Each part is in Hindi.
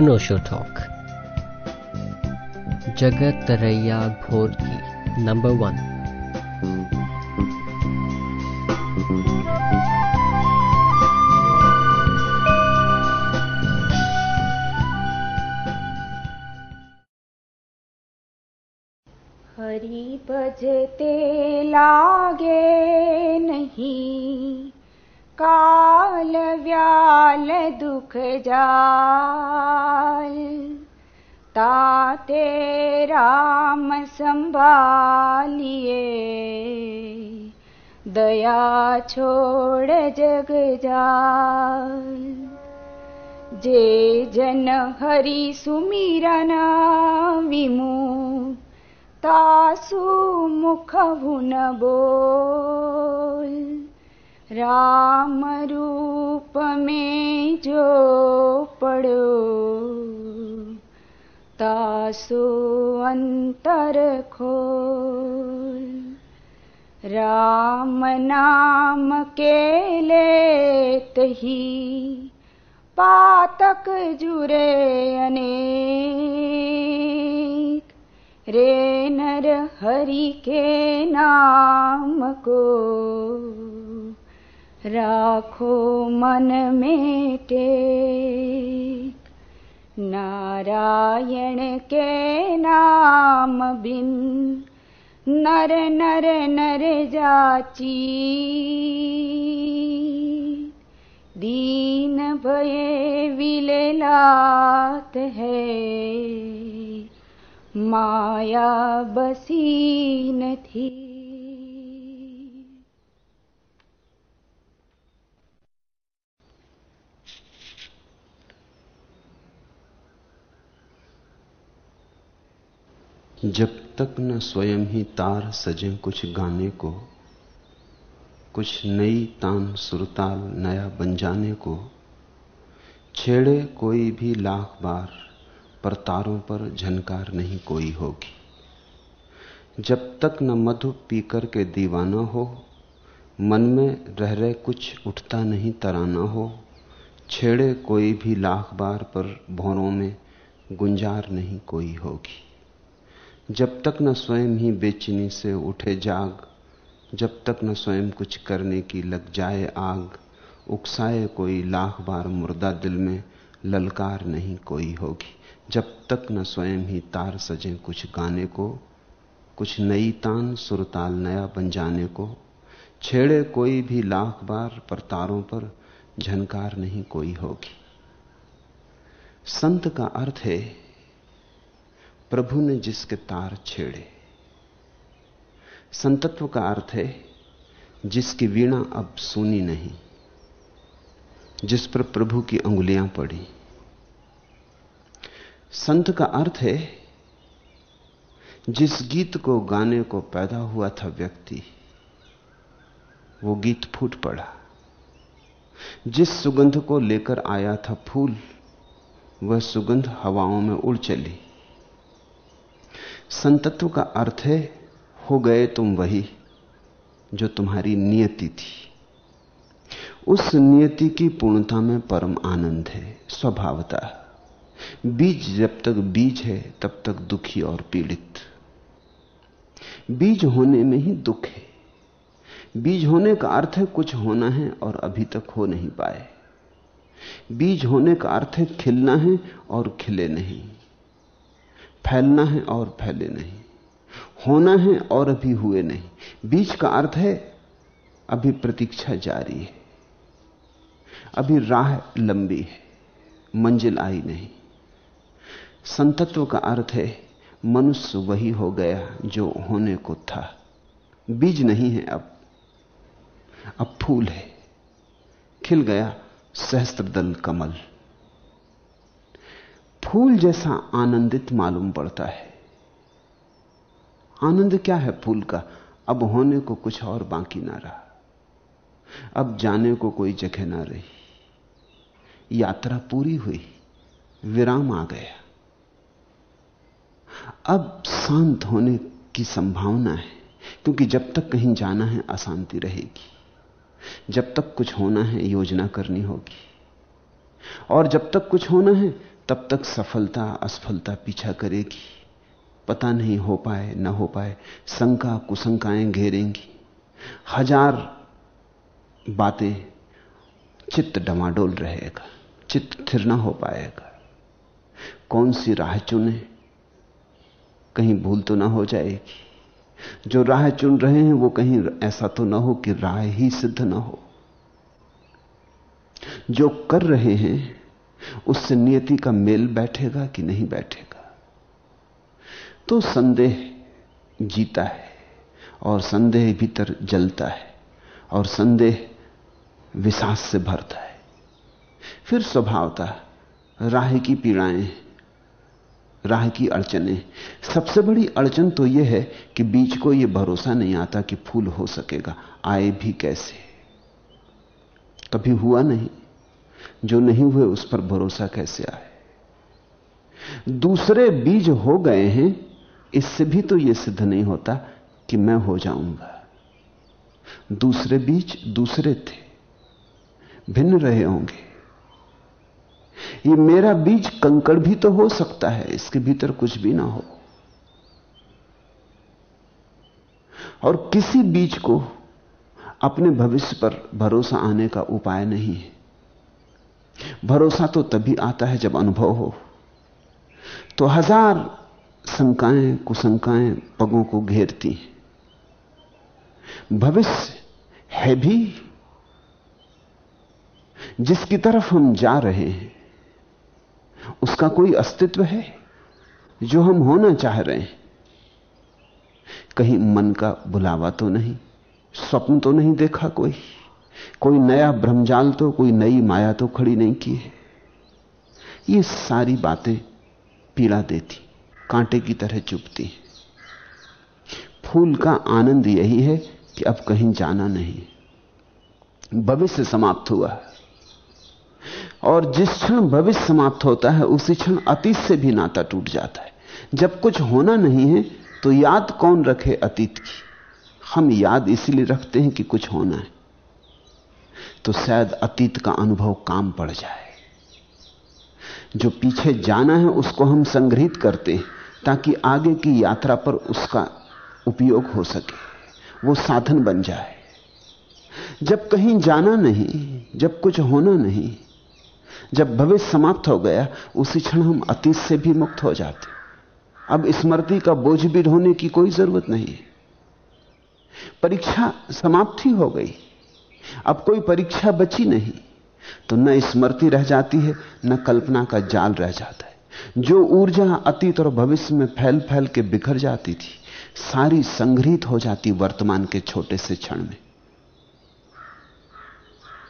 अनोशो टॉक। जगत तरैया घोर की नंबर वन हरि भजते लागे नहीं, काल व्याल दुख जाल संभालिए दया छोड़ जग जाल। जे जन हरि सुमिरन विमुख तासु मुख भुन बोल। राम रूप में जो पड़ो तासु खोल। राम नाम के लेत ही पातक जुरे अनेक। रे नर हरि के नाम को राखो मन में टेक नारायण के नाम बिन नर नर नर जाची। दीन भये विलेलात है। माया बसी નથી जब तक न स्वयं ही तार सजे कुछ गाने को, कुछ नई तान सुरताल नया बन जाने को, छेड़े कोई भी लाख बार पर तारों पर झनकार नहीं कोई होगी। जब तक न मधु पीकर के दीवाना हो, मन में रह रहे कुछ उठता नहीं तराना हो, छेड़े कोई भी लाख बार पर भौरों में गुंजार नहीं कोई होगी। जब तक न स्वयं ही बेचैनी से उठे जाग, जब तक न स्वयं कुछ करने की लग जाए आग, उकसाए कोई लाख बार मुर्दा दिल में, ललकार नहीं कोई होगी। जब तक न स्वयं ही तार सजे कुछ गाने को, कुछ नई तान सुरताल नया बन जाने को, छेड़े कोई भी लाख बार पर तारों पर झनकार नहीं कोई होगी। संत का अर्थ है प्रभु ने जिसके तार छेड़े। संतत्व का अर्थ है, जिसकी वीणा अब सुनी नहीं, जिस पर प्रभु की उंगुलियाँ पड़ी। संत का अर्थ है, जिस गीत को गाने को पैदा हुआ था व्यक्ति, वो गीत फूट पड़ा। जिस सुगंध को लेकर आया था फूल, वह सुगंध हवाओं में उड़ चली। संतत्व का अर्थ है, हो गए तुम वही जो तुम्हारी नियति थी। उस नियति की पूर्णता में परम आनंद है, स्वभावता। बीज जब तक बीज है, तब तक दुखी और पीड़ित। बीज होने में ही दुख है। बीज होने का अर्थ है कुछ होना है और अभी तक हो नहीं पाए। बीज होने का अर्थ है खिलना है और खिले नहीं। फैलना है और फैले नहीं। होना है और अभी हुए नहीं। बीज का अर्थ है, अभी प्रतीक्षा जारी है। अभी राह लंबी है, मंजिल आई नहीं। संतत्व का अर्थ है, मनुष्य वही हो गया जो होने को था। बीज नहीं है अब अब फूल है। खिल गया सहस्त्रदल कमल। फूल जैसा आनंदित मालूम पड़ता है। आनंद क्या है फूल का? अब होने को कुछ और बाकी ना रहा। अब जाने को कोई जगह ना रही। यात्रा पूरी हुई। विराम आ गया। अब शांत होने की संभावना है, क्योंकि जब तक कहीं जाना है, अशांति रहेगी। जब तक कुछ होना है, योजना करनी होगी। और जब तक कुछ होना है तब तक सफलता, असफलता पीछा करेगी। पता नहीं हो पाए, ना हो पाए, शंका, कुशंकाएँ घेरेंगी। हज़ार बातें, चित्त डमाडोल रहेगा, चित्त थिर ना हो पाएगा। कौन सी राह चुने, कहीं भूल तो ना हो जाएगी। जो राह चुन रहे हैं, वो कहीं ऐसा तो ना हो कि राह ही सिद्ध ना हो। जो कर रहे हैं उससे नियति का मेल बैठेगा कि नहीं बैठेगा? तो संदेह जीता है और संदेह भीतर जलता है और संदेह विश्वास से भरता है। फिर स्वभावता, राह की पीड़ाएँ, राह की अड़चने। सबसे बड़ी अड़चन तो यह है कि बीच को यह भरोसा नहीं आता कि फूल हो सकेगा, आए भी कैसे? कभी हुआ नहीं। जो नहीं हुए उस पर भरोसा कैसे आए? दूसरे बीज हो गए हैं, इससे भी तो यह सिद्ध नहीं होता कि मैं हो जाऊँगा। दूसरे बीज दूसरे थे, भिन्न रहे होंगे। ये मेरा बीज कंकड़ भी तो हो सकता है, इसके भीतर कुछ भी ना हो। और किसी बीज को अपने भविष्य पर भरोसा आने का उपाय नहीं है। भरोसा तो तभी आता है जब अनुभव हो। तो हज़ार शंकाएँ, कुशंकाएँ पगों को घेरती भविष्य है भी, जिसकी तरफ़ हम जा रहे हैं, उसका कोई अस्तित्व है, जो हम होना चाह रहे हैं। कहीं मन का बुलावा तो नहीं, स्वप्न तो नहीं देखा कोई। कोई नया ब्रह्मजाल तो कोई नई माया तो खड़ी नहीं की है। ये सारी बातें पीड़ा देती, कांटे की तरह चुपती फूल का आनंद यही है कि अब कहीं जाना नहीं। भविष्य समाप्त हुआ है। और जिस क्षण भविष्य समाप्त होता है, उसी क्षण अतीत से भी नाता टूट जाता है। जब कुछ होना नहीं है तो याद कौन रखे अतीत की? हम याद इसलिए रखते हैं कि कुछ होना है। तो शायद अतीत का अनुभव काम पड़ जाए। जो पीछे जाना है उसको हम संग्रहित करते हैं, ताकि आगे की यात्रा पर उसका उपयोग हो सके, वो साधन बन जाए। जब कहीं जाना नहीं, जब कुछ होना नहीं, जब भविष्य समाप्त हो गया, उसी क्षण हम अतीत से भी मुक्त हो जाते अब स्मृति का बोझ भी ढोने की कोई ज़रूरत नहीं परीक्षा समाप्त ही हो गई। अब कोई परीक्षा बची नहीं। तो न स्मृति रह जाती है, न कल्पना का जाल रह जाता है। जो ऊर्जा अतीत और भविष्य में फैल फैल के बिखर जाती थी, सारी संग्रहित हो जाती वर्तमान के छोटे से क्षण में।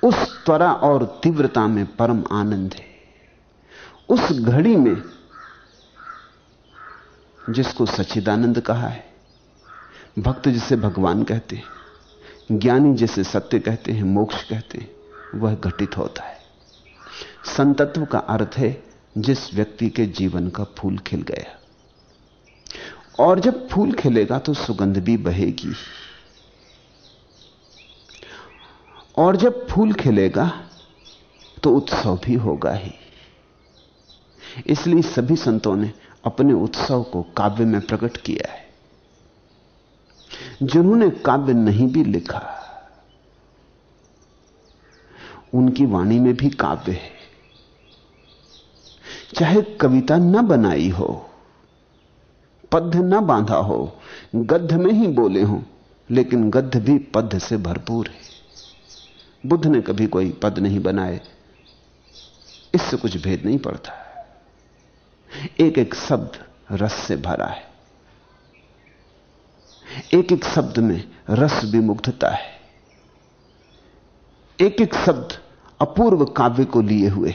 उस त्वरा और तीव्रता में परम आनंद है। उस घड़ी में, जिसको सच्चिदानंद कहा है, भक्त जिसे भगवान कहते हैं ज्ञानी जिसे सत्य कहते हैं, मोक्ष कहते हैं, वह घटित होता है। संतत्व का अर्थ है, जिस व्यक्ति के जीवन का फूल खिल गया। और जब फूल खिलेगा तो सुगंध भी बहेगी। और जब फूल खिलेगा तो उत्सव भी होगा ही। इसलिए सभी संतों ने अपने उत्सव को काव्य में प्रकट किया है। जिन्होंने काव्य नहीं भी लिखा, उनकी वाणी में भी काव्य है। चाहे कविता न बनाई हो, पद्य न बांधा हो गद्ध में ही बोले हो, लेकिन गद्ध भी पद्य से भरपूर है। बुद्ध ने कभी कोई पद नहीं बनाए, इससे कुछ भेद नहीं पड़ता। एक एक शब्द रस से भरा है। एक एक शब्द में रस विमुग्धता है। एक एक शब्द अपूर्व काव्य को लिए हुए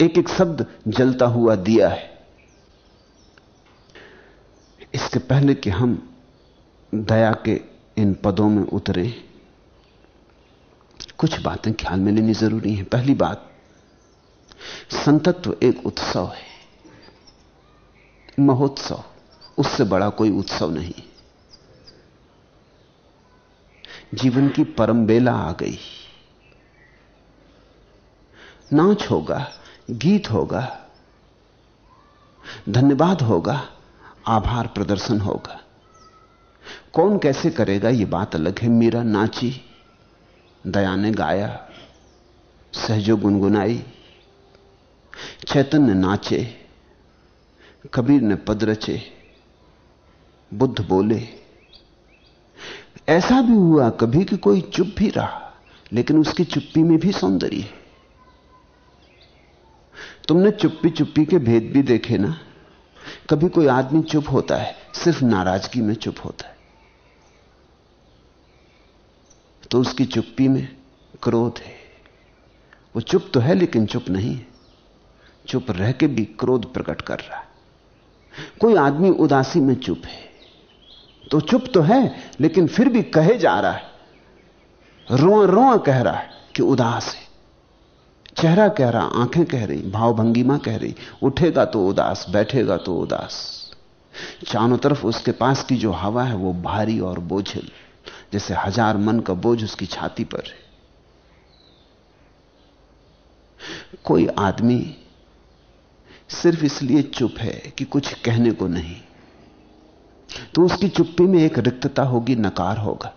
एक एक शब्द जलता हुआ दिया है। इसके पहले कि हम दया के इन पदों में उतरे, कुछ बातें ख्याल में लेनी ज़रूरी है। पहली बात, संतत्व एक उत्सव है। महोत्सव, उससे बड़ा कोई उत्सव नहीं। जीवन की परम बेला आ गई। नाच होगा, गीत होगा, धन्यवाद होगा, आभार प्रदर्शन होगा। कौन कैसे करेगा यह बात अलग है, मीरा नाची, दया ने गाया, सहजो गुनगुनाई, चैतन्य नाचे, कबीर ने पद रचे, बुद्ध बोले ऐसा भी हुआ कभी कि कोई चुप भी रहा, लेकिन उसकी चुप्पी में भी सौंदर्य है। तुमने चुप्पी चुप्पी के भेद भी देखे ना? कभी कोई आदमी चुप होता है, सिर्फ़ नाराज़गी में चुप होता है। तो उसकी चुप्पी में क्रोध है। वो चुप तो है, लेकिन चुप नहीं है। चुप रह के भी क्रोध प्रकट कर रहा है। कोई आदमी उदासी में चुप है। तो चुप तो है, लेकिन फिर भी कहे जा रहा है। रोआ रोआ कह रहा है कि उदास है। चेहरा कह रहा, आँखें कह रही, भाव भंगिमा कह रही, उठेगा तो उदास, बैठेगा तो उदास। चारों तरफ़ उसके पास की जो हवा है, वो भारी और बोझिल, जैसे हज़ार मन का बोझ उसकी छाती पर है। कोई आदमी सिर्फ़ इसलिए चुप है कि कुछ कहने को नहीं तो उसकी चुप्पी में एक रिक्तता होगी, नकार होगा।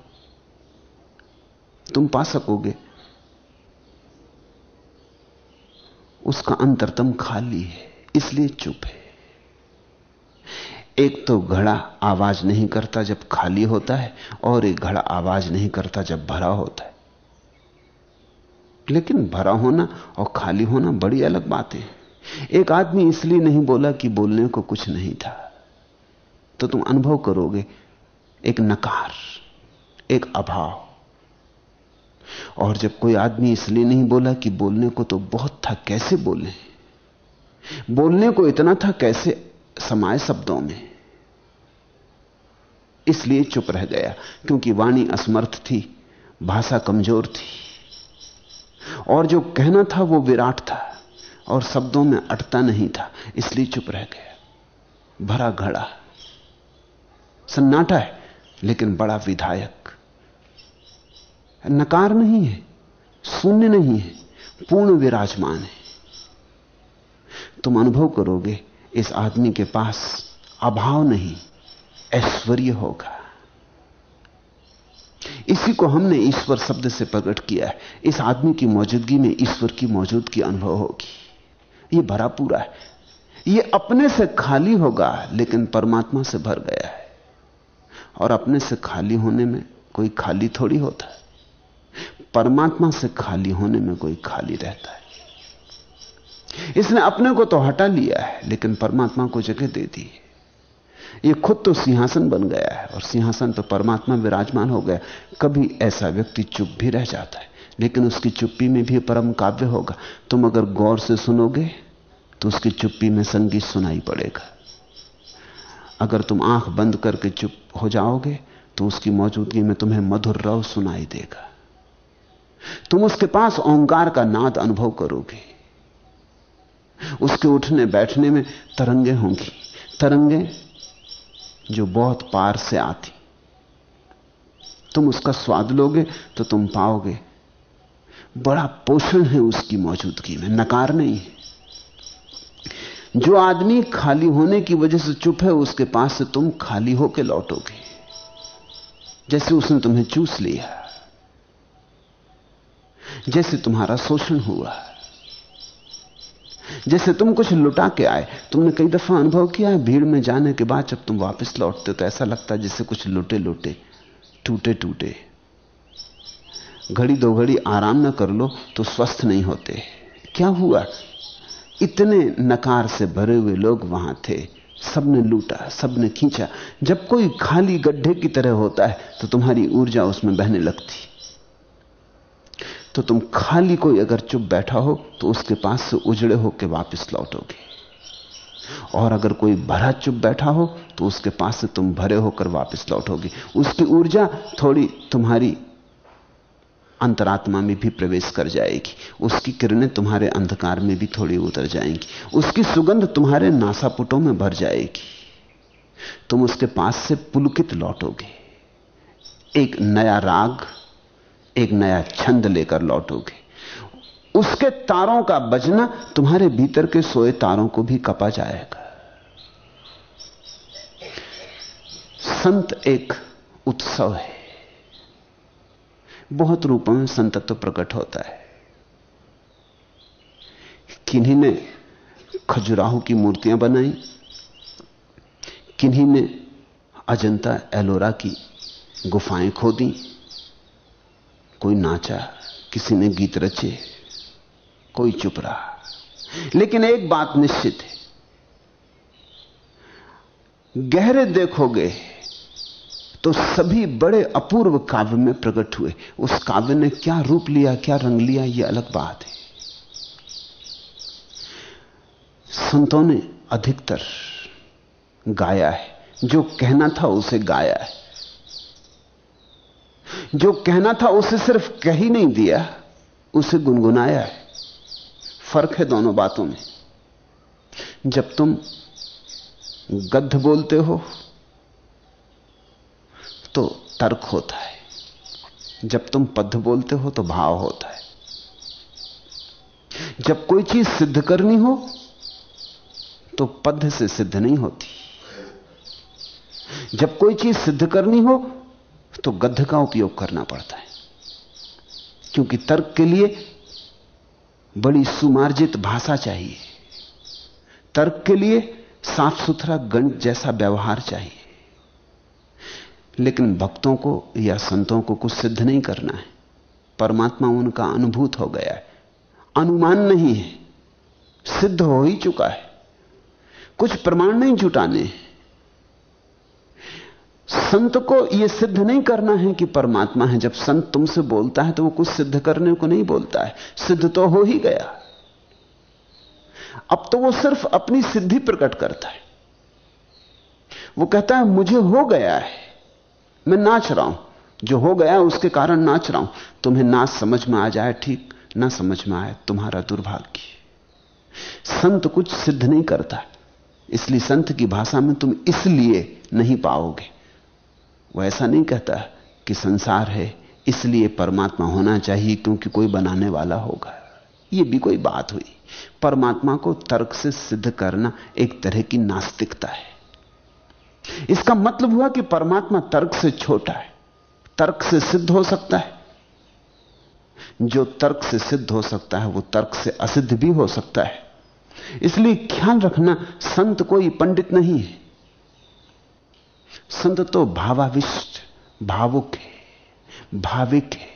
तुम पा सकोगे। उसका अंतरतम खाली है, इसलिए चुप है। एक तो घड़ा आवाज़ नहीं करता जब खाली होता है, और एक घड़ा आवाज़ नहीं करता जब भरा होता है। लेकिन भरा होना और खाली होना बड़ी अलग बातें हैं। एक आदमी इसलिए नहीं बोला कि बोलने को कुछ नहीं था। तो तुम अनुभव करोगे एक नकार, एक अभाव। और जब कोई आदमी इसलिए नहीं बोला कि बोलने को तो बहुत था, कैसे बोले? बोलने को इतना था कैसे? समाये शब्दों में। इसलिए चुप रह गया, क्योंकि वाणी असमर्थ थी, भाषा कमज़ोर थी। और जो कहना था वो विराट था, और शब्दों में अटता नहीं था, इसलिए चुप रह गया, भरा घड़ा। सन्नाटा है, लेकिन बड़ा विधायक। नकार नहीं है, शून्य नहीं है, पूर्ण विराजमान है। तुम अनुभव करोगे, इस आदमी के पास अभाव नहीं, ऐश्वर्य होगा। इसी को हमने ईश्वर शब्द से प्रकट किया है। इस आदमी की मौजूदगी में ईश्वर की मौजूदगी अनुभव होगी। ये भरा पूरा है। ये अपने से खाली होगा, लेकिन परमात्मा से भर गया है। और अपने से खाली होने में कोई खाली थोड़ी होता है। परमात्मा से खाली होने में कोई खाली रहता है। इसने अपने को तो हटा लिया है, लेकिन परमात्मा को जगह दे दी है। ये खुद तो सिंहासन बन गया है, और सिंहासन तो परमात्मा विराजमान हो गया। कभी ऐसा व्यक्ति चुप भी रह जाता है, लेकिन उसकी चुप्पी में भी परम काव्य होगा। तुम अगर गौर से सुनोगे तो उसकी चुप्पी में संगीत सुनाई पड़ेगा। अगर तुम आँख बंद करके चुप हो जाओगे तो उसकी मौजूदगी में तुम्हें मधुर रव सुनाई देगा। तुम उसके पास ओंकार का नाद अनुभव करोगे। उसके उठने बैठने में तरंगे होंगी, तरंगे जो बहुत पार से आती। तुम उसका स्वाद लोगे तो तुम पाओगे, बड़ा पोषण है उसकी मौजूदगी में, नकार नहीं है। जो आदमी खाली होने की वजह से चुप है, उसके पास से तुम खाली होकर लौटोगे। जैसे उसने तुम्हें चूस लिया, जैसे तुम्हारा शोषण हुआ, जैसे तुम कुछ लुटा के आए। तुमने कई दफ़ा अनुभव किया है, भीड़ में जाने के बाद जब तुम वापस लौटते तो ऐसा लगता है जैसे कुछ लुटे लुटे, टूटे टूटे। घड़ी दो घड़ी आराम न कर लो तो स्वस्थ नहीं होते। क्या हुआ? इतने नकार से भरे हुए लोग वहाँ थे। सबने लूटा, सबने खींचा। जब कोई खाली गड्ढे की तरह होता है तो तुम्हारी ऊर्जा उसमें बहने लगती। तो तुम खाली कोई अगर चुप बैठा हो तो उसके पास से उजड़े होकर वापस लौटोगे। और अगर कोई भरा चुप बैठा हो तो उसके पास से तुम भरे होकर वापस लौटोगे। उसकी ऊर्जा थोड़ी तुम्हारी अंतरात्मा में भी प्रवेश कर जाएगी। उसकी किरणें तुम्हारे अंधकार में भी थोड़ी उतर जाएँगी। उसकी सुगंध तुम्हारे नासापुटों में भर जाएगी। तुम उसके पास से पुलकित लौटोगे। एक नया राग, एक नया छंद लेकर लौटोगे। उसके तारों का बजना तुम्हारे भीतर के सोए तारों को भी कपा जाएगा। संत एक उत्सव है। बहुत रूपों में संतत्व प्रकट होता है। किन्हीं ने खजुराहो की मूर्तियाँ बनाई, किन्हीं ने अजंता एलोरा की गुफाएँ खोदी, कोई नाचा, किसी ने गीत रचे, कोई चुप रहा। लेकिन एक बात निश्चित है, गहरे देखोगे तो सभी बड़े अपूर्व काव्य में प्रकट हुए। उस काव्य ने क्या रूप लिया, क्या रंग लिया यह अलग बात है। संतों ने अधिकतर गाया है। जो कहना था उसे गाया है। जो कहना था उसे सिर्फ़ कह ही नहीं दिया, उसे गुनगुनाया है। फ़र्क है दोनों बातों में। जब तुम गद्ध बोलते हो तो तर्क होता है। जब तुम पद्ध बोलते हो तो भाव होता है। जब कोई चीज़ सिद्ध करनी हो तो पद्ध से सिद्ध नहीं होती। जब कोई चीज़ सिद्ध करनी हो तो गद्ध का उपयोग करना पड़ता है। क्योंकि तर्क के लिए बड़ी सुमार्जित भाषा चाहिए। तर्क के लिए साफ़ सुथरा गंड जैसा व्यवहार चाहिए। लेकिन भक्तों को या संतों को कुछ सिद्ध नहीं करना है। परमात्मा उनका अनुभूत हो गया है। अनुमान नहीं है। सिद्ध हो ही चुका है। कुछ प्रमाण नहीं जुटाने संत को यह सिद्ध नहीं करना है कि परमात्मा है। जब संत तुमसे बोलता है तो वो कुछ सिद्ध करने को नहीं बोलता है। सिद्ध तो हो ही गया। अब तो वो सिर्फ़ अपनी सिद्धि प्रकट करता है। वो कहता है, मुझे हो गया है। मैं नाच रहा हूँ। जो हो गया उसके कारण नाच रहा हूँ। तुम्हें नाच समझ में आ जाए ठीक, ना समझ में आए तुम्हारा दुर्भाग्य। संत कुछ सिद्ध नहीं करता। इसलिए संत की भाषा में तुम इसलिए नहीं पाओगे। वो ऐसा नहीं कहता कि संसार है, इसलिए परमात्मा होना चाहिए क्योंकि कोई बनाने वाला होगा। यह भी कोई बात हुई। परमात्मा को तर्क से सिद्ध करना एक तरह की नास्तिकता है। इसका मतलब हुआ कि परमात्मा तर्क से छोटा है, तर्क से सिद्ध हो सकता है। जो तर्क से सिद्ध हो सकता है, वो तर्क से असिद्ध भी हो सकता है। इसलिए ख्याल रखना, संत कोई पंडित नहीं है। संत तो भावाविष्ट, भावुक है, भाविक है।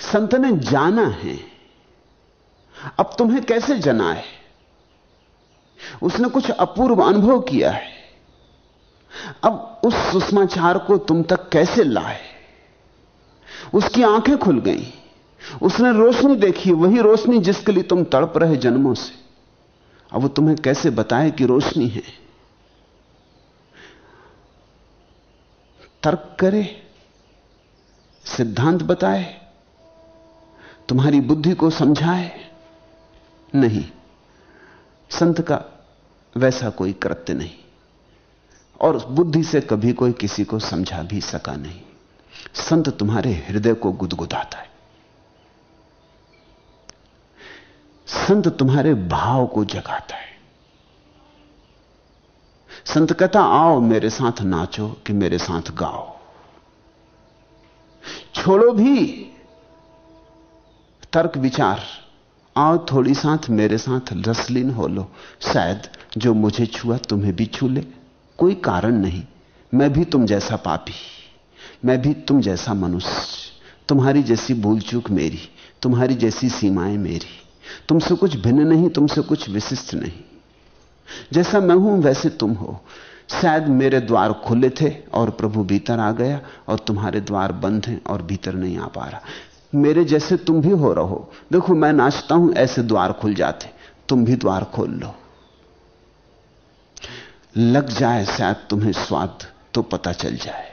संत ने जाना है, अब तुम्हें कैसे जना है? उसने कुछ अपूर्व अनुभव किया है। अब उस सुषमाचार को तुम तक कैसे लाए? उसकी आँखें खुल गई। उसने रोशनी देखी, वही रोशनी जिसके लिए तुम तड़प रहे जन्मों से। अब वो तुम्हें कैसे बताए कि रोशनी है? तर्क करे, सिद्धांत बताए, तुम्हारी बुद्धि को समझाए? नहीं। संत का वैसा कोई कृत्य नहीं। और बुद्धि से कभी कोई किसी को समझा भी सका नहीं। संत तुम्हारे हृदय को गुदगुदाता है। संत तुम्हारे भाव को जगाता है। संत कहता, आओ मेरे साथ नाचो कि मेरे साथ गाओ। छोड़ो भी तर्क विचार आओ थोड़ी साथ, मेरे साथ रसलीन हो लो। शायद जो मुझे छुआ, तुम्हें भी छू ले। कोई कारण नहीं। मैं भी तुम जैसा पापी। मैं भी तुम जैसा मनुष्य। तुम्हारी जैसी भूल चूक मेरी। तुम्हारी जैसी सीमाएँ मेरी। तुमसे कुछ भिन्न नहीं, तुमसे कुछ विशिष्ट नहीं। जैसा मैं हूँ, वैसे तुम हो। शायद मेरे द्वार खुले थे और प्रभु भीतर आ गया और तुम्हारे द्वार बंद हैं और भीतर नहीं आ पा रहा। मेरे जैसे तुम भी हो रहो। देखो, मैं नाचता हूँ, ऐसे द्वार खुल जाते। तुम भी द्वार खोल लो। लग जाए शायद तुम्हें स्वाद तो पता चल जाए।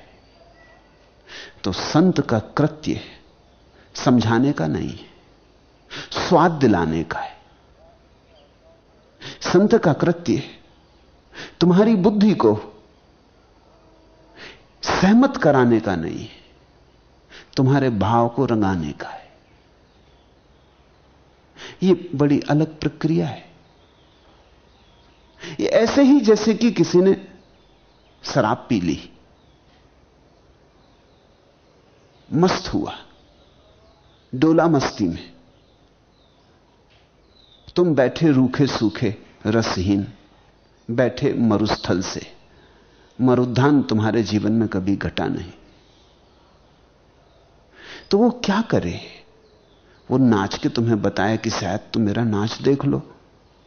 तो संत का कृत्य समझाने का नहीं है, स्वाद दिलाने का है। संत का कृत्य तुम्हारी बुद्धि को सहमत कराने का नहीं है। तुम्हारे भाव को रंगाने का है। यह बड़ी अलग प्रक्रिया है। ये ऐसे ही जैसे कि किसी ने शराब पी ली। मस्त हुआ। डोला मस्ती में। तुम बैठे रूखे सूखे, रसहीन, बैठे मरुस्थल से। मरुद्धान तुम्हारे जीवन में कभी घटा नहीं। तो वो क्या करे? वो नाच के तुम्हें बताया कि शायद तुम मेरा नाच देख लो।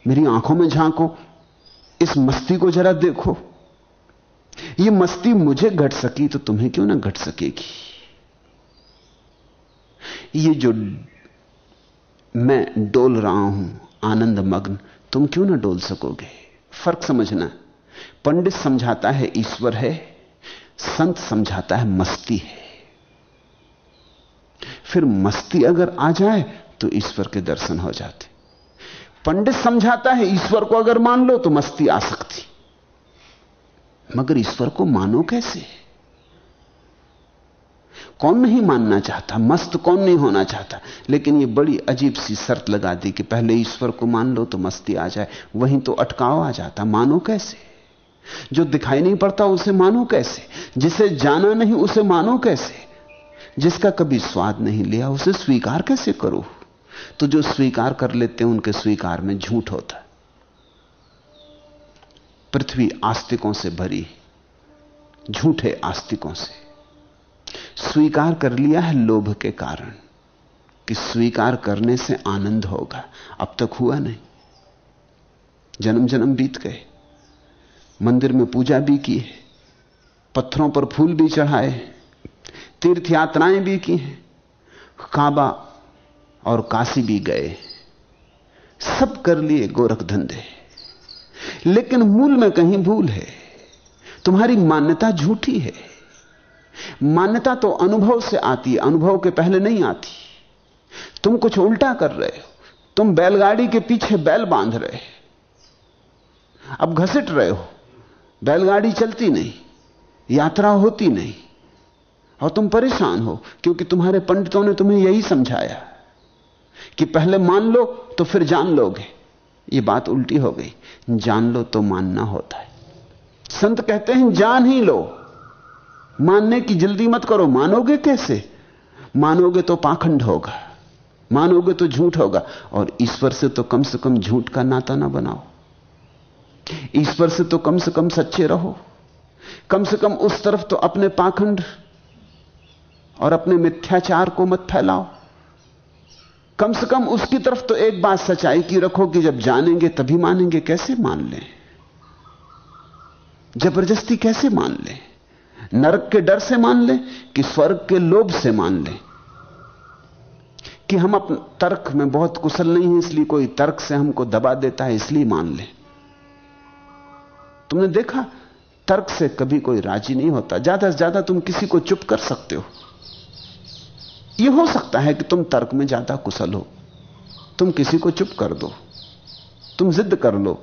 मेरी आँखों में झांको। इस मस्ती को जरा देखो। ये मस्ती मुझे घट सकी तो तुम्हें क्यों ना घट सकेगी? ये जो मैं डोल रहा हूँ, आनंद मग्न, तुम क्यों ना डोल सकोगे? फ़र्क समझना। पंडित समझाता है, ईश्वर है। संत समझाता है, मस्ती है। फिर मस्ती अगर आ जाए तो ईश्वर के दर्शन हो जाते। पंडित समझाता है, ईश्वर को अगर मान लो तो मस्ती आ सकती। मगर ईश्वर को मानो कैसे? कौन नहीं मानना चाहता? मस्त कौन नहीं होना चाहता? लेकिन यह बड़ी अजीब सी शर्त लगा दी कि पहले ईश्वर को मान लो तो मस्ती आ जाए। वहीं तो अटकाव आ जाता। मानो कैसे? जो दिखाई नहीं पड़ता, उसे मानो कैसे? जिसे जाना नहीं, उसे मानो कैसे? जिसका कभी स्वाद नहीं लिया, उसे स्वीकार कैसे करो? तो जो स्वीकार कर लेते हैं, उनके स्वीकार में झूठ होता पृथ्वी आस्तिकों से भरी, झूठे आस्तिकों से। स्वीकार कर लिया है लोभ के कारण, कि स्वीकार करने से आनंद होगा। अब तक हुआ नहीं। जन्म जन्म बीत गए। मंदिर में पूजा भी की है। पत्थरों पर फूल भी चढ़ाए। तीर्थ यात्राएँ भी की हैं। काबा और काशी भी गए। सब कर लिए गोरख धंधे लेकिन मूल में कहीं भूल है। तुम्हारी मान्यता झूठी है। मान्यता तो अनुभव से आती है। अनुभव के पहले नहीं आती। तुम कुछ उल्टा कर रहे हो। तुम बैलगाड़ी के पीछे बैल बाँध रहे अब घसीट रहे हो। बैलगाड़ी चलती नहीं। यात्रा होती नहीं। और तुम परेशान हो, क्योंकि तुम्हारे पंडितों ने तुम्हें यही समझाया कि पहले मान लो तो फिर जान लोगे। ये बात उल्टी हो गई। जान लो तो मानना होता है। संत कहते हैं, जान ही लो। मानने की जल्दी मत करो। मानोगे कैसे? मानोगे तो पाखंड होगा। मानोगे तो झूठ होगा। और ईश्वर से तो कम से कम झूठ का नाता ना बनाओ। ईश्वर से तो कम से कम सच्चे रहो। कम से कम उस तरफ़ तो अपने पाखंड और अपने मिथ्याचार को मत फैलाओ। कम से कम उसकी तरफ़ तो एक बात सच्चाई की रखो कि जब जानेंगे तभी मानेंगे, कैसे मान लें? ज़बरदस्ती कैसे मान लें? नरक के डर से मान लें कि स्वर्ग के लोभ से मान लें? कि हम अपने तर्क में बहुत कुशल नहीं है, इसलिए कोई तर्क से हमको दबा देता है, इसलिए मान लें। तुमने देखा? तर्क से कभी कोई राज़ी नहीं होता। ज़्यादा से ज़्यादा तुम किसी को चुप कर सकते हो। यह हो सकता है कि तुम तर्क में ज़्यादा कुशल हो। तुम किसी को चुप कर दो। तुम जिद कर लो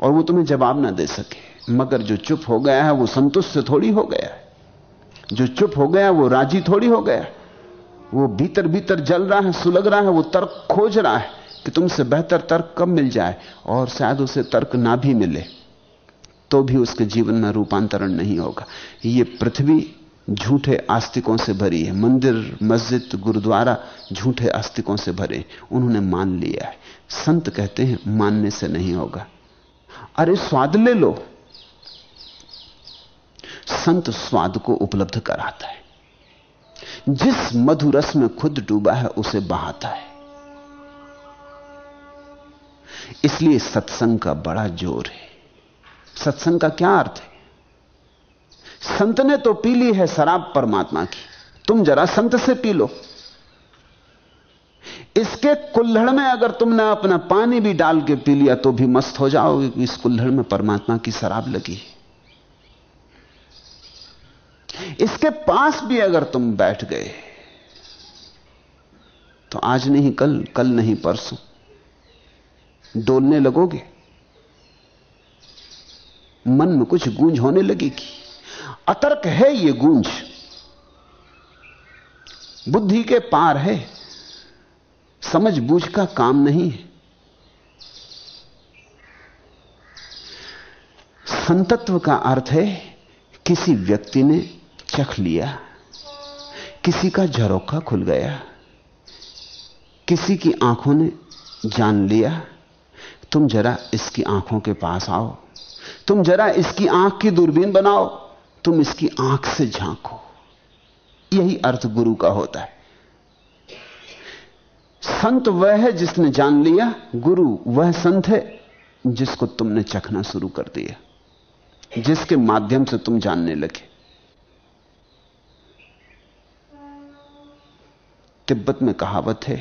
और वो तुम्हें जवाब ना दे सके। मगर जो चुप हो गया है, वो संतुष्ट थोड़ी हो गया है। जो चुप हो गया वो राज़ी थोड़ी हो गया वो भीतर भीतर जल रहा है, सुलग रहा है, वो तर्क खोज रहा है कि तुमसे बेहतर तर्क कब मिल जाए और शायद उसे तर्क ना भी मिले तो भी उसके जीवन में रूपांतरण नहीं होगा। ये पृथ्वी झूठे आस्तिकों से भरी है। मंदिर, मस्जिद, गुरुद्वारा झूठे आस्तिकों से भरे उन्होंने मान लिया है। संत कहते हैं, मानने से नहीं होगा। अरे स्वाद ले लो। संत स्वाद को उपलब्ध कराता है। जिस मधुरस में खुद डूबा है, उसे बहाता है। इसलिए सत्संग का बड़ा ज़ोर है। सत्संग का क्या अर्थ है? संत ने तो पी ली है शराब परमात्मा की। तुम जरा संत से पी लो। इसके कुल्हड़ में अगर तुमने अपना पानी भी डाल के पी लिया तो भी मस्त हो जाओगे इस कुल्हड़ में परमात्मा की शराब लगी। इसके पास भी अगर तुम बैठ गए तो आज नहीं, कल कल नहीं, परसों। डोलने लगोगे। मन में कुछ गूंज होने लगेगी। अतर्क है ये गूंज। बुद्धि के पार है। समझ बूझ का काम नहीं है। संतत्व का अर्थ है, किसी व्यक्ति ने चख लिया, किसी का झरोखा खुल गया, किसी की आँखों ने जान लिया, तुम जरा इसकी आँखों के पास आओ, तुम जरा इसकी आँख की दूरबीन बनाओ। तुम इसकी आँख से झांको। यही अर्थ गुरु का होता है। संत वह है जिसने जान लिया, गुरु वह संत है जिसको तुमने चखना शुरू कर दिया, जिसके माध्यम से तुम जानने लगे। तिब्बत में कहावत है,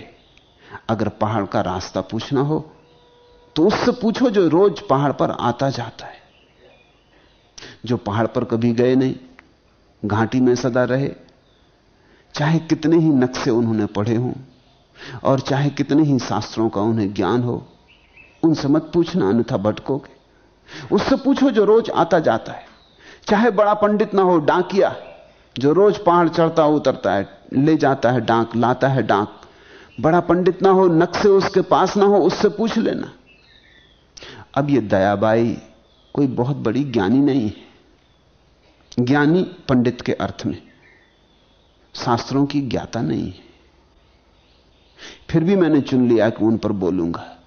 अगर पहाड़ का रास्ता पूछना हो तो उससे पूछो जो रोज पहाड़ पर आता जाता है। जो पहाड़ पर कभी गए नहीं, घाटी में सदा रहे। चाहे कितने ही नक्शे उन्होंने पढ़े हों, और चाहे कितने ही शास्त्रों का उन्हें ज्ञान हो, उनसे मत पूछना अन्यथा भटकोगे। उससे पूछो जो रोज आता जाता है। चाहे बड़ा पंडित ना हो, डांकिया, जो रोज पहाड़ चढ़ता उतरता है, ले जाता है डांक, लाता है डांक। बड़ा पंडित ना हो, नक्शे उसके पास ना हो, उससे पूछ लेना। अब ये दयाबाई कोई बहुत बड़ी ज्ञानी नहीं है। ज्ञानी पंडित के अर्थ में। शास्त्रों की ज्ञाता नहीं है। फिर भी मैंने चुन लिया कि उन पर बोलूँगा।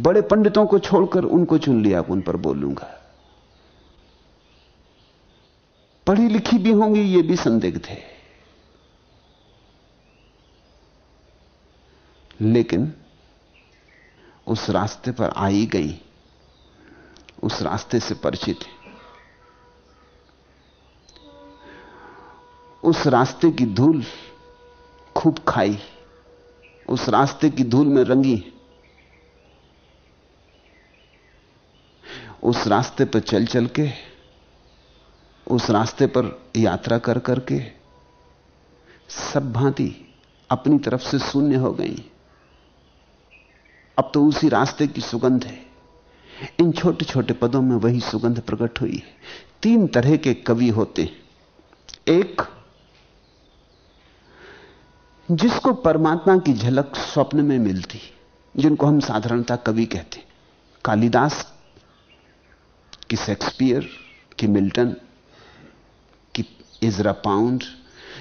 बड़े पंडितों को छोड़कर उनको चुन लिया कि उन पर बोलूँगा। पढ़ी लिखी भी होंगी, ये भी संदिग्ध है। लेकिन उस रास्ते पर आई गई, उस रास्ते से परिचित है। उस रास्ते की धूल खूब खाई, उस रास्ते की धूल में रंगी। उस रास्ते पर चल चल के, उस रास्ते पर यात्रा कर करके सब भांति अपनी तरफ़ से शून्य हो गई। अब तो उसी रास्ते की सुगंध है। इन छोटे छोटे पदों में वही सुगंध प्रकट हुई। है तीन तरह के कवि होते। एक जिसको परमात्मा की झलक स्वप्न में मिलती, जिनको हम साधारणता कवि कहते कालिदास, कि शेक्सपियर, की मिल्टन, की इजरा पाउंड,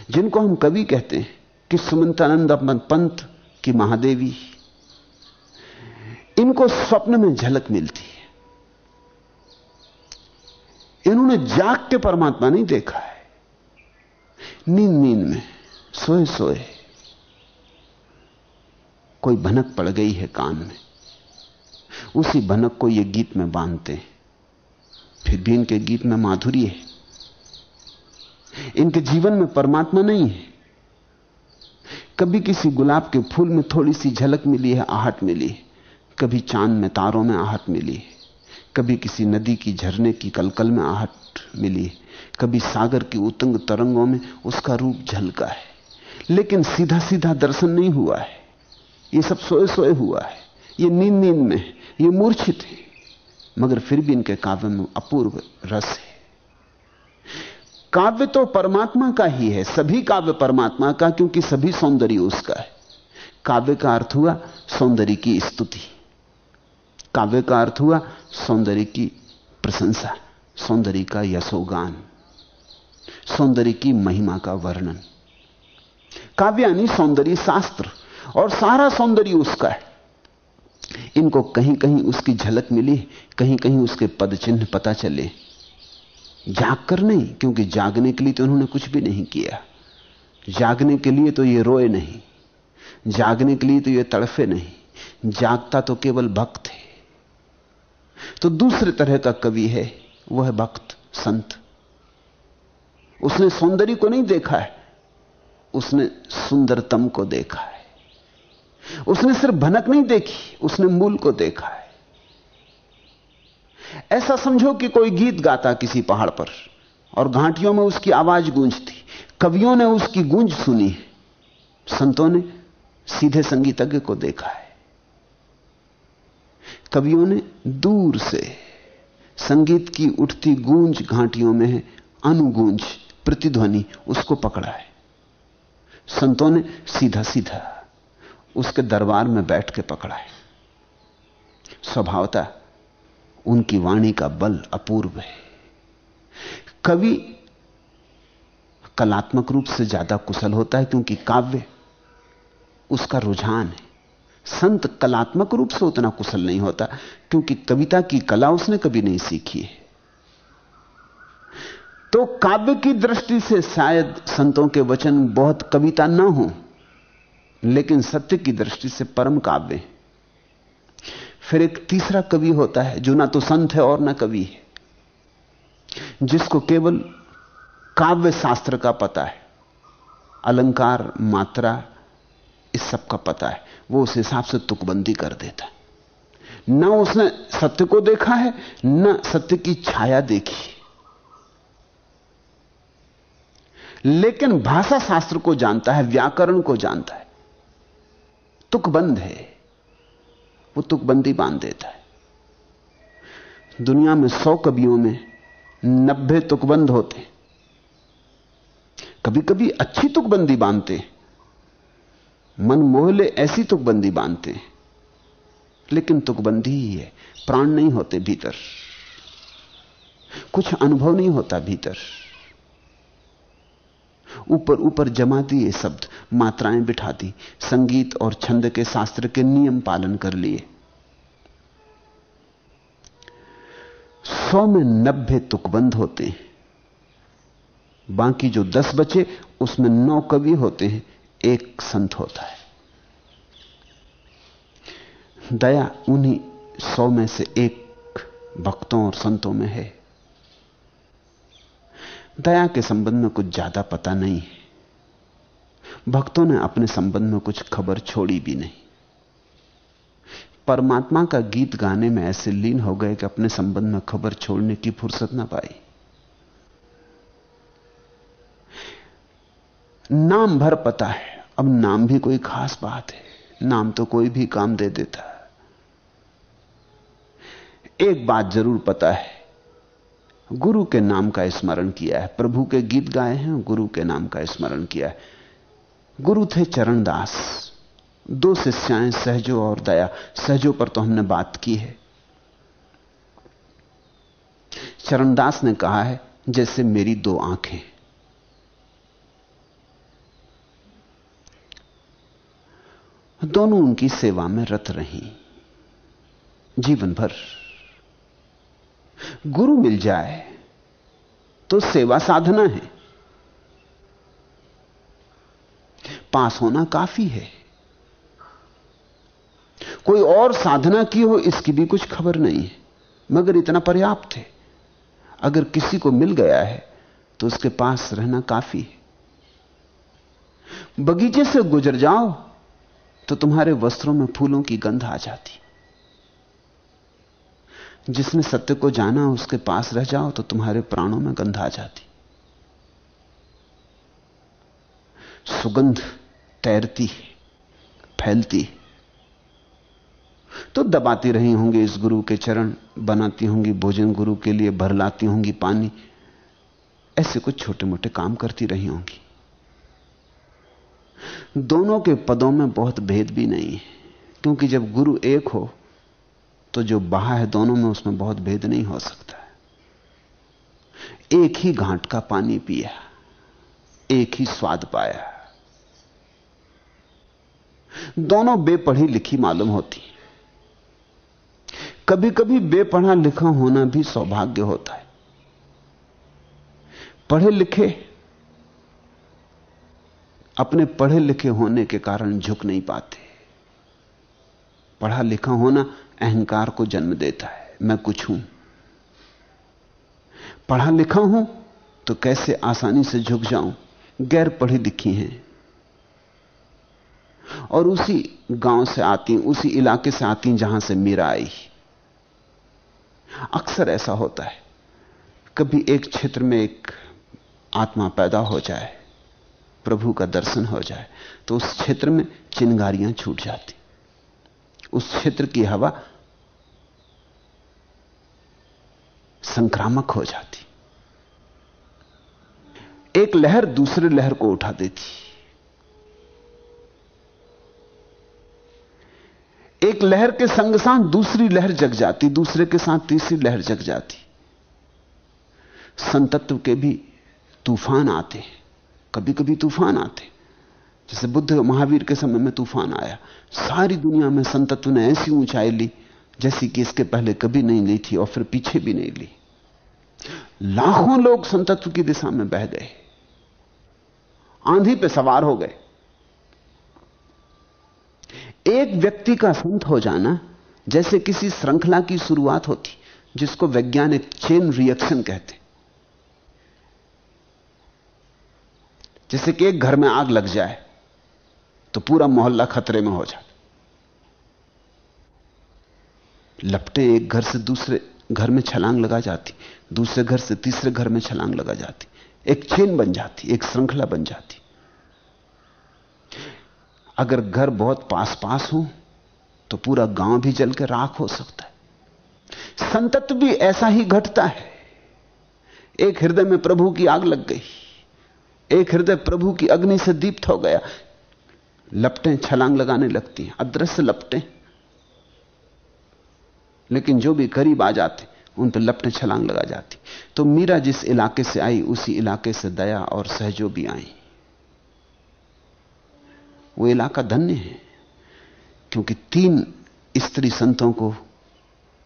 जिनको हम कवि कहते हैं, कि सुमंतानंद पंत, की महादेवी, इनको स्वप्न में झलक मिलती है। इन्होंने जाग के परमात्मा नहीं देखा है। नींद नींद में सोए सोए कोई भनक पड़ गई है कान में। उसी भनक को ये गीत में बांधते हैं। फिर भी इनके गीत में माधुरी है। इनके जीवन में परमात्मा नहीं है। कभी किसी गुलाब के फूल में थोड़ी सी झलक मिली है, आहट मिली है। कभी चाँद में तारों में आहट मिली है। कभी किसी नदी की झरने की कलकल में आहट मिली है। कभी सागर की उतंग तरंगों में उसका रूप झलका है। लेकिन सीधा सीधा दर्शन नहीं हुआ है। ये सब सोए सोए हुआ है। ये नींद नींद में, ये मूर्छित है। मगर फिर भी इनके काव्य में अपूर्व रस है। काव्य तो परमात्मा का ही है, सभी काव्य परमात्मा का, क्योंकि सभी सौंदर्य उसका है। काव्य का अर्थ हुआ सौंदर्य की स्तुति। काव्य का अर्थ हुआ सौंदर्य की प्रशंसा, सौंदर्य का यशोगान, सौंदर्य की महिमा का वर्णन। काव्य यानी सौंदर्य शास्त्र और सारा सौंदर्य उसका है। इनको कहीं कहीं उसकी झलक मिली कहीं कहीं उसके पद चिन्ह पता चले। जाग कर नहीं, क्योंकि जागने के लिए तो उन्होंने कुछ भी नहीं किया। जागने के लिए तो ये रोए नहीं। जागने के लिए तो ये तड़फे नहीं। जागता तो केवल भक्त है। तो दूसरे तरह का कवि है, वह है भक्त, संत। उसने सौंदर्य को नहीं देखा है, उसने सुंदरतम को देखा है। उसने सिर्फ़ भनक नहीं देखी, उसने मूल को देखा है। ऐसा समझो कि कोई गीत गाता किसी पहाड़ पर और घाटियों में उसकी आवाज़ गूंजती, कवियों ने उसकी गूंज सुनी संतों ने सीधे संगीतज्ञ को देखा है। कवियों ने दूर से संगीत की उठती गूंज घाटियों में है, अनुगूंज, प्रतिध्वनि, उसको पकड़ा है। संतों ने सीधा सीधा उसके दरबार में बैठ के पकड़ा है। स्वभावता उनकी वाणी का बल अपूर्व है। कवि कलात्मक रूप से ज़्यादा कुशल होता है क्योंकि काव्य उसका रुझान है। संत कलात्मक रूप से उतना कुशल नहीं होता, क्योंकि कविता की कला उसने कभी नहीं सीखी है। तो काव्य की दृष्टि से शायद संतों के वचन बहुत कविता ना हो। लेकिन सत्य की दृष्टि से परम काव्य है। फिर एक तीसरा कवि होता है, जो ना तो संत है और ना कवि है, जिसको केवल काव्य शास्त्र का पता है, अलंकार, मात्रा, इस सब का पता है। वो उस हिसाब से तुकबंदी कर देता है। ना उसने सत्य को देखा है, ना सत्य की छाया देखी लेकिन भाषा शास्त्र को जानता है, व्याकरण को जानता है। तुकबंद है। वो तुकबंदी बाँध देता है। दुनिया में सौ कवियों में नब्बे तुकबंद होते। कभी कभी अच्छी तुकबंदी बांधते। मन मोहले ऐसी तुकबंदी बांधते। लेकिन तुकबंदी ही है। प्राण नहीं होते भीतर। कुछ अनुभव नहीं होता भीतर। ऊपर ऊपर जमा दिए शब्द, मात्राएँ बिठा दी संगीत और छंद के शास्त्र के नियम पालन कर लिए। सौ में नब्बे तुकबंद होते हैं। बाकी जो दस बचे, उसमें नौ कवि होते हैं। एक संत होता है। दया उन्हीं सौ में से एक भक्तों और संतों में है। दया के संबंध में कुछ ज़्यादा पता नहीं है। भक्तों ने अपने संबंध में कुछ खबर छोड़ी भी नहीं। परमात्मा का गीत गाने में ऐसे लीन हो गए कि अपने संबंध में खबर छोड़ने की फुर्सत ना पाई नाम भर पता है, अब नाम भी कोई खास बात है, नाम तो कोई भी काम दे देता। है एक बात ज़रूर पता है गुरु के नाम का स्मरण किया है। प्रभु के गीत गाए हैं, गुरु के नाम का स्मरण किया है। गुरु थे चरणदास। दो शिष्याएँ, सहजो और दया। सहजो पर तो हमने बात की है। चरणदास ने कहा है, जैसे मेरी दो आँखें। दोनों उनकी सेवा में रत रही। जीवन भर गुरु मिल जाए तो सेवा साधना है। पास होना काफ़ी है। कोई और साधना की हो, इसकी भी कुछ खबर नहीं है, मगर इतना पर्याप्त है। अगर किसी को मिल गया है तो उसके पास रहना काफ़ी है। बगीचे से गुजर जाओ तो तुम्हारे वस्त्रों में फूलों की गंध आ जाती जिसने सत्य को जाना उसके पास रह जाओ तो तुम्हारे प्राणों में गंध आ जाती। सुगंध तैरती फैलती तो दबाती रही होंगी इस गुरु के चरण, बनाती होंगी भोजन गुरु के लिए भरलाती होंगी पानी। ऐसे कुछ छोटे मोटे काम करती रही होंगी। दोनों के पदों में बहुत भेद भी नहीं है, क्योंकि जब गुरु एक हो तो जो बहा है दोनों में उसमें बहुत भेद नहीं हो सकता एक ही घाट का पानी पिया, एक ही स्वाद पाया। दोनों बेपढ़ी लिखी मालूम होती कभी कभी बेपढ़ा लिखा होना भी सौभाग्य होता है। पढ़े लिखे, अपने पढ़े लिखे होने के कारण झुक नहीं पाते। पढ़ा लिखा होना अहंकार को जन्म देता है। मैं कुछ हूँ। पढ़ा लिखा हूँ तो कैसे आसानी से झुक जाऊँ? गैर पढ़ी लिखी हैं। और उसी गाँव से आती, उसी इलाके से आती जहाँ से मीरा आई। अक्सर ऐसा होता है। कभी एक क्षेत्र में एक आत्मा पैदा हो जाए, प्रभु का दर्शन हो जाए तो उस क्षेत्र में चिंगारियाँ छूट जाती। उस क्षेत्र की हवा संक्रामक हो जाती। एक लहर दूसरे लहर को उठा देती। एक लहर के संग साथ दूसरी लहर जग जाती, दूसरे के साथ तीसरी लहर जग जाती। संतत्व के भी तूफ़ान आते हैं। कभी कभी तूफ़ान आते जैसे बुद्ध महावीर के समय में तूफ़ान आया। सारी दुनिया में संतत्व ने ऐसी ऊंचाई ली। जैसी कि इसके पहले कभी नहीं ली थी और फिर पीछे भी नहीं ली। लाखों लोग संतत्व की दिशा में बह गए। आंधी पे सवार हो गए। एक व्यक्ति का संत हो जाना जैसे किसी श्रृंखला की शुरुआत होती, जिसको वैज्ञानिक चेन रिएक्शन कहते। जैसे कि एक घर में आग लग जाए तो पूरा मोहल्ला खतरे में हो जाता। लपटें एक घर से दूसरे घर में छलांग लगा जाती, दूसरे घर से तीसरे घर में छलांग लगा जाती, एक चेन बन जाती, एक श्रृंखला बन जाती। अगर घर बहुत पास पास हो तो पूरा गाँव भी जल के राख हो सकता है। संतत भी ऐसा ही घटता है। एक हृदय में प्रभु की आग लग गई, एक हृदय प्रभु की अग्नि से दीप्त हो गया। लपटें छलांग लगाने लगती हैं, अदृश्य लपटें। लेकिन जो भी करीब आ जाते, उन पर लपटें छलांग लगा जाती। तो मीरा जिस इलाके से आई, उसी इलाके से दया और सहजो भी आई। वो इलाका धन्य है, क्योंकि तीन स्त्री संतों को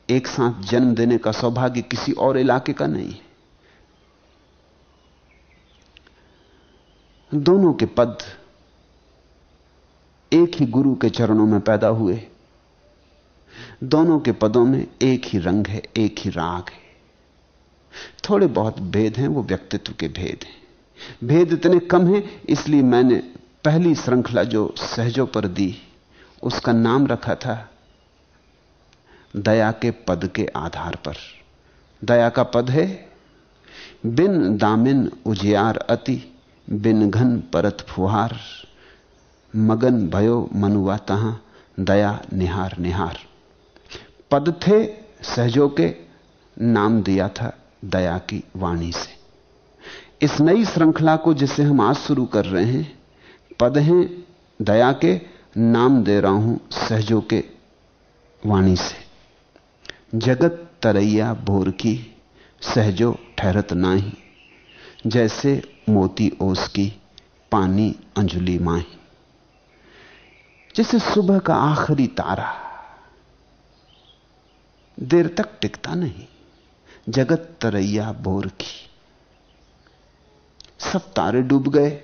एक साथ जन्म देने का सौभाग्य किसी और इलाके का नहीं है। दोनों के पद एक ही गुरु के चरणों में पैदा हुए। दोनों के पदों में एक ही रंग है, एक ही राग है। थोड़े बहुत भेद हैं, वो व्यक्तित्व के भेद हैं। भेद इतने कम हैं, इसलिए मैंने पहली श्रृंखला जो सहजों पर दी, उसका नाम रखा था दया के पद के आधार पर। दया का पद है, बिन दामिन उजियार अति, बिन घन परत फुहार, मगन भयो मनुआ तहां, दया निहार निहार। पद थे, सहजों के नाम दिया था दया की वाणी से। इस नई श्रृंखला को जिसे हम आज शुरू कर रहे हैं, पद हैं दया के नाम दे रहा हूँ सहजों के वाणी से। जगत तरैया भोर की, सहजो ठहरत नाही, जैसे मोती ओस की पानी अंजुली माही। जैसे सुबह का आखिरी तारा देर तक टिकता नहीं। जगत तरैया बोर की। सब तारे डूब गए।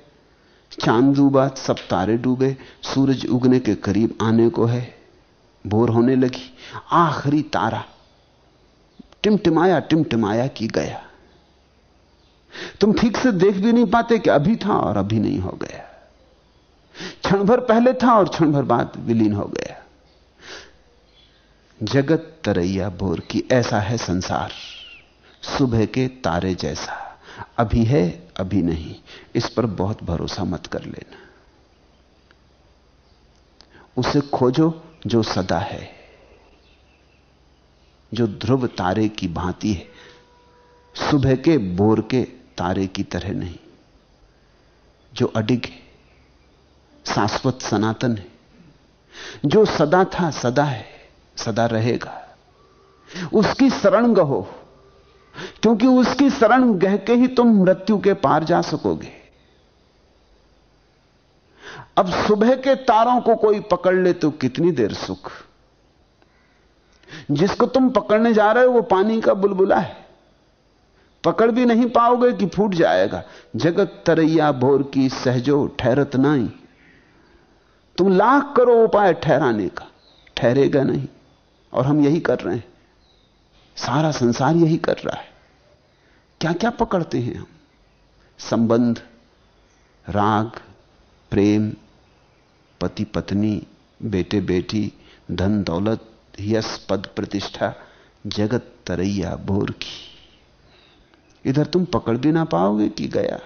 चाँद डूबा सब तारे डूबे। सूरज उगने के करीब आने को है। बोर होने लगी। आखिरी तारा। टिमटिमाया टिमटिमाया की गया। तुम ठीक से देख भी नहीं पाते कि अभी था और अभी नहीं हो गया। क्षण भर पहले था और क्षण भर बाद विलीन हो गया। जगत तरैया बोर की, ऐसा है संसार। सुबह के तारे जैसा। अभी है, अभी नहीं। इस पर बहुत भरोसा मत कर लेना। उसे खोजो जो सदा है, जो ध्रुव तारे की भांति है। सुबह के बोर के तारे की तरह नहीं। जो अडिग है, शाश्वत सनातन है। जो सदा था, सदा है। सदा रहेगा। उसकी शरण गहो, क्योंकि उसकी शरण गह के ही तुम मृत्यु के पार जा सकोगे। अब सुबह के तारों को कोई पकड़ ले तो कितनी देर सुख। जिसको तुम पकड़ने जा रहे हो, वो पानी का बुलबुला है। पकड़ भी नहीं पाओगे कि फूट जाएगा। जगत तरैया भोर की सहजो ठहरत नहीं। तुम लाख करो उपाय ठहराने का, ठहरेगा नहीं। और हम यही कर रहे हैं। सारा संसार यही कर रहा है। क्या क्या पकड़ते हैं हम? संबंध, राग, प्रेम पति पत्नी बेटे बेटी धन दौलत यश पद प्रतिष्ठा जगत तरैया बोर की इधर तुम पकड़ भी ना पाओगे कि गया।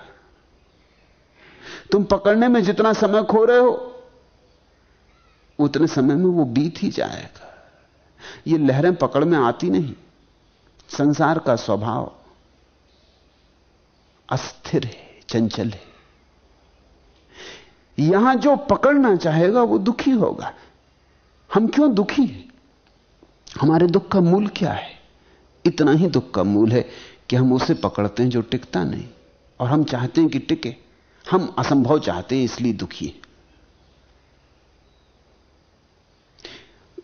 तुम पकड़ने में जितना समय खो रहे हो, उतने समय में वो बीत ही जाएगा। ये लहरें पकड़ में आती नहीं। संसार का स्वभाव अस्थिर है, चंचल है। यहाँ जो पकड़ना चाहेगा, वो दुखी होगा। हम क्यों दुखी हैं? हमारे दुख का मूल क्या है? इतना ही दुख का मूल है कि हम उसे पकड़ते हैं जो टिकता नहीं। और हम चाहते हैं कि टिके। हम असंभव चाहते हैं, इसलिए दुखी हैं।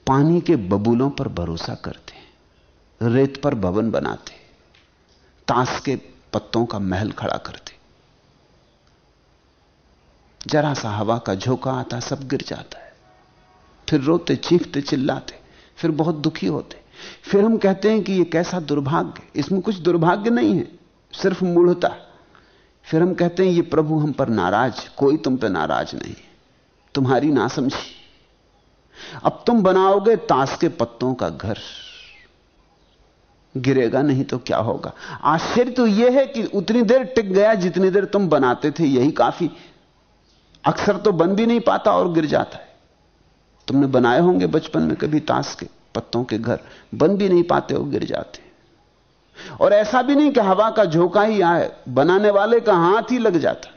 पानी के बबूलों पर भरोसा करते रेत पर भवन बनाते ताश के पत्तों का महल खड़ा करते जरा सा हवा का झोंका आता, सब गिर जाता है। फिर रोते चीखते चिल्लाते, फिर बहुत दुखी होते फिर हम कहते हैं कि यह कैसा दुर्भाग्य, इसमें कुछ दुर्भाग्य नहीं है, सिर्फ़ मूढ़ता। फिर हम कहते हैं, ये प्रभु हम पर नाराज़, कोई तुम पर नाराज़ नहीं तुम्हारी ना समझी अब तुम बनाओगे ताश के पत्तों का घर। गिरेगा नहीं तो क्या होगा? आश्चर्य तो यह है कि उतनी देर टिक गया जितनी देर तुम बनाते थे, यही काफ़ी। अक्सर तो बन भी नहीं पाता और गिर जाता है। तुमने बनाए होंगे बचपन में कभी ताश के पत्तों के घर, बन भी नहीं पाते हो गिर जाते। और ऐसा भी नहीं कि हवा का झोंका ही आए, बनाने वाले का हाथ ही लग जाता,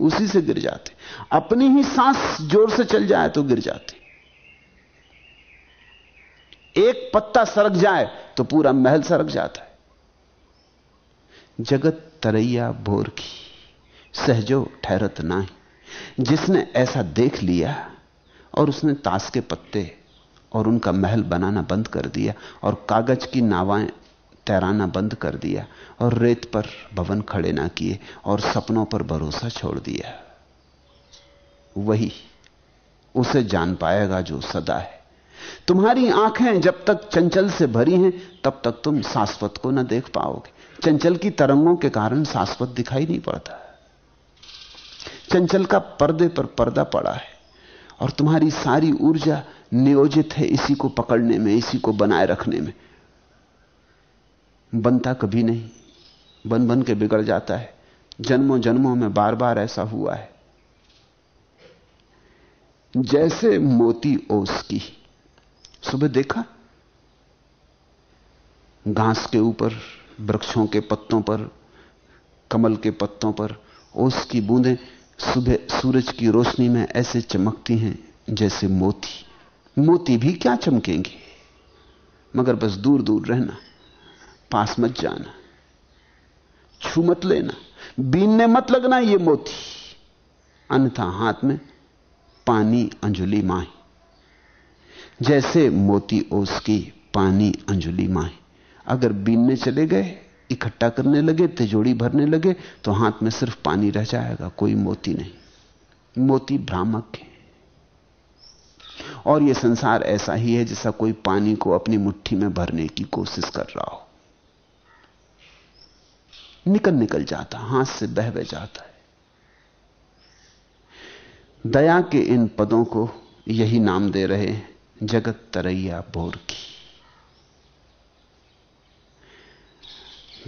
उसी से गिर जाते। अपनी ही सांस ज़ोर से चल जाए तो गिर जाते। एक पत्ता सरक जाए तो पूरा महल सरक जाता है। जगत तरैया भोर की, सहजो ठहरत नाही। जिसने ऐसा देख लिया और उसने ताश के पत्ते और उनका महल बनाना बंद कर दिया और कागज़ की नावाएँ तैराना बंद कर दिया और रेत पर भवन खड़े ना किए और सपनों पर भरोसा छोड़ दिया, वही उसे जान पाएगा जो सदा है। तुम्हारी आँखें जब तक चंचल से भरी हैं, तब तक तुम शाश्वत को न देख पाओगे। चंचल की तरंगों के कारण शाश्वत दिखाई नहीं पड़ता। चंचल का पर्दे पर पर्दा पड़ा है और तुम्हारी सारी ऊर्जा नियोजित है इसी को पकड़ने में, इसी को बनाए रखने में। बनता कभी नहीं। बन बन के बिगड़ जाता है। जन्मों जन्मों में बार बार ऐसा हुआ है। जैसे मोती ओस की। सुबह देखा? घास के ऊपर, वृक्षों के पत्तों पर, कमल के पत्तों पर, ओस की बूंदें सुबह सूरज की रोशनी में ऐसे चमकती हैं जैसे मोती। मोती भी क्या चमकेंगे? मगर बस दूर दूर रहना, पास मत जाना, छू मत लेना, बीनने मत लगना ये मोती। अन्यथा हाथ में पानी, अंजुली माही। जैसे मोती ओस की पानी अंजुली माए। अगर बीनने चले गए, इकट्ठा करने लगे तिजोड़ी भरने लगे तो हाथ में सिर्फ़ पानी रह जाएगा, कोई मोती नहीं। मोती भ्रामक है। और यह संसार ऐसा ही है जैसा कोई पानी को अपनी मुट्ठी में भरने की कोशिश कर रहा हो। निकल निकल जाता, हाथ से बह बह जाता है। दया के इन पदों को यही नाम दे रहे हैं। जगत तरैया बोर की।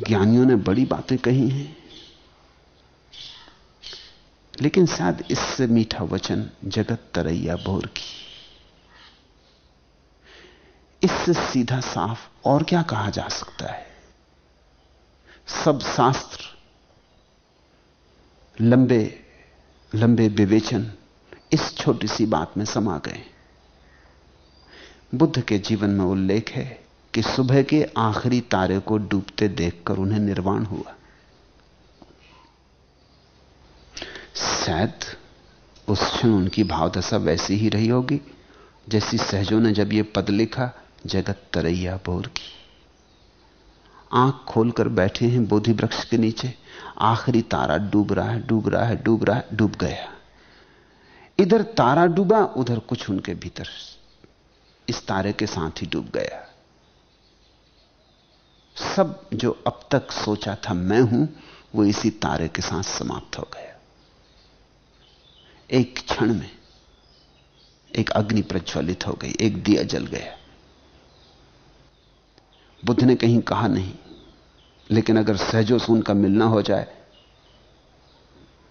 ज्ञानियों ने बड़ी बातें कही हैं, लेकिन शायद इससे मीठा वचन जगत तरैया बोर की। इससे सीधा साफ़ और क्या कहा जा सकता है? सब शास्त्र, लंबे लंबे विवेचन इस छोटी सी बात में समा गए। बुद्ध के जीवन में उल्लेख है कि सुबह के आखिरी तारे को डूबते देखकर उन्हें निर्वाण हुआ। शायद उस क्षण उनकी भावदशा वैसी ही रही होगी, जैसी सहजों ने जब यह पद लिखा, जगत तरैया बोर की। आँख खोलकर बैठे हैं बोधि वृक्ष के नीचे। आखिरी तारा डूब रहा है, डूब रहा है, डूब रहा है, डूब गया। इधर तारा डूबा, उधर कुछ उनके भीतर इस तारे के साथ ही डूब गया। सब जो अब तक सोचा था मैं हूँ, वो इसी तारे के साथ समाप्त हो गया। एक क्षण में एक अग्नि प्रज्वलित हो गई, एक दिया जल गया। बुद्ध ने कहीं कहा नहीं, लेकिन अगर सहजो से उनका मिलना हो जाए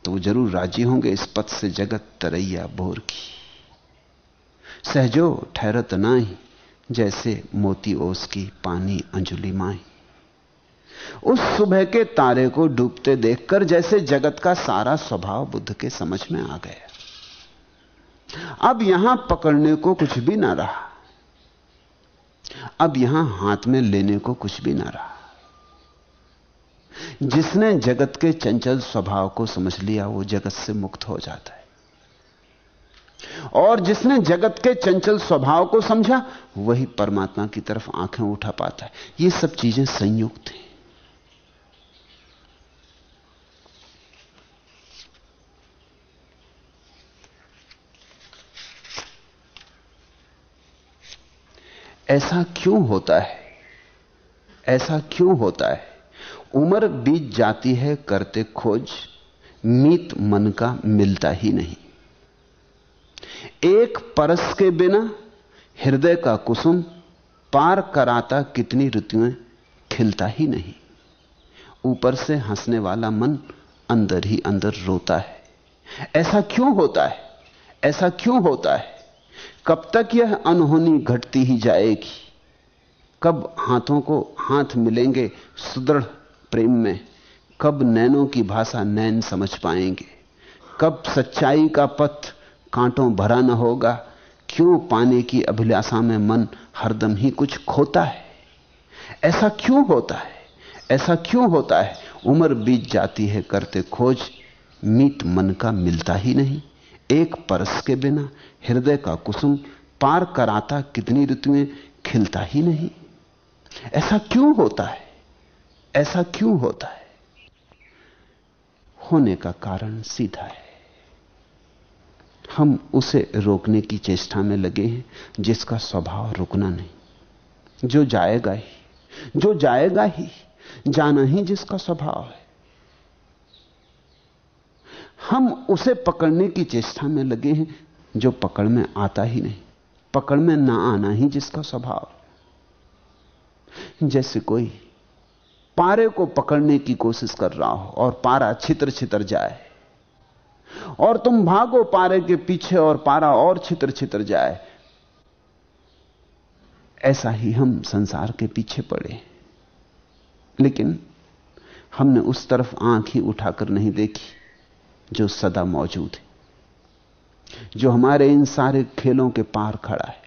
तो वो ज़रूर राज़ी होंगे इस पथ से जगत तरैया बोर की। सहजो ठहरत ही जैसे मोती ओस की पानी अंजुली माई उस सुबह के तारे को डूबते देखकर जैसे जगत का सारा स्वभाव बुद्ध के समझ में आ गया। अब यहाँ पकड़ने को कुछ भी ना रहा। अब यहाँ हाथ में लेने को कुछ भी ना रहा। जिसने जगत के चंचल स्वभाव को समझ लिया, वो जगत से मुक्त हो जाता है। और जिसने जगत के चंचल स्वभाव को समझा, वही परमात्मा की तरफ़ आँखें उठा पाता है। ये सब चीज़ें संयुक्त हैं। ऐसा क्यों होता है? ऐसा क्यों होता है? उम्र बीत जाती है, करते खोज, मीत मन का मिलता ही नहीं। एक परस के बिना हृदय का कुसुम पार कराता कितनी ऋतुएँ खिलता ही नहीं। ऊपर से हंसने वाला मन अंदर ही अंदर रोता है। ऐसा क्यों होता है? ऐसा क्यों होता है? कब तक यह अनहोनी घटती ही जाएगी? कब हाथों को हाथ मिलेंगे सुदृढ़ प्रेम में? कब नैनों की भाषा नैन समझ पाएँगे? कब सच्चाई का पथ कांटों भरा न होगा। क्यों पाने की अभिलाषा में मन हरदम ही कुछ खोता है? ऐसा क्यों होता है? ऐसा क्यों होता है? उम्र बीत जाती है करते खोज। मीत मन का मिलता ही नहीं। एक परस के बिना हृदय का कुसुम पार कराता कितनी ऋतुएँ खिलता ही नहीं। ऐसा क्यों होता है? ऐसा क्यों होता है? होने का कारण सीधा है। हम उसे रोकने की चेष्टा में लगे हैं, जिसका स्वभाव रुकना नहीं। जो जाएगा ही, जो जाएगा ही, जाना ही जिसका स्वभाव है। हम उसे पकड़ने की चेष्टा में लगे हैं, जो पकड़ में आता ही नहीं। पकड़ में ना आना ही जिसका स्वभाव जैसे कोई पारे को पकड़ने की कोशिश कर रहा हो और पारा छितर छितर जाए और तुम भागो पारे के पीछे और पारा और छितर छितर जाए। ऐसा ही हम संसार के पीछे पड़े। लेकिन हमने उस तरफ़ आँख ही उठाकर नहीं देखी, जो सदा मौजूद है, जो हमारे इन सारे खेलों के पार खड़ा है,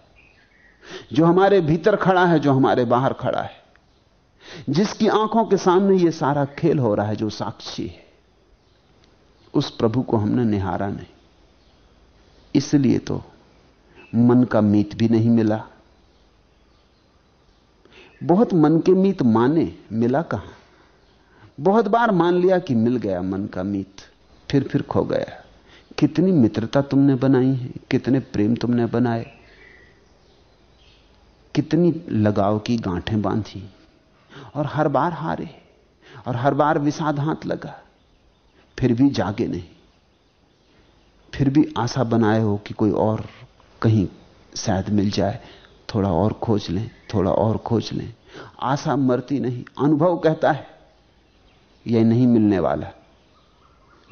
जो हमारे भीतर खड़ा है, जो हमारे बाहर खड़ा है, जिसकी आँखों के सामने यह सारा खेल हो रहा है, जो साक्षी है। उस प्रभु को हमने निहारा नहीं। इसलिए तो मन का मीत भी नहीं मिला। बहुत मन के मीत माने मिला कहाँ? बहुत बार मान लिया कि मिल गया मन का मीत, फिर फिर खो गया। कितनी मित्रता तुमने बनाई है, कितने प्रेम तुमने बनाए। कितनी लगाव की गांठें बांधी। और हर बार हारे, और हर बार विषाद हाथ लगा। फिर भी जागे नहीं। फिर भी आशा बनाए हो कि कोई और कहीं शायद मिल जाए। थोड़ा और खोज लें, थोड़ा और खोज लें। आशा मरती नहीं, अनुभव कहता है, यह नहीं मिलने वाला।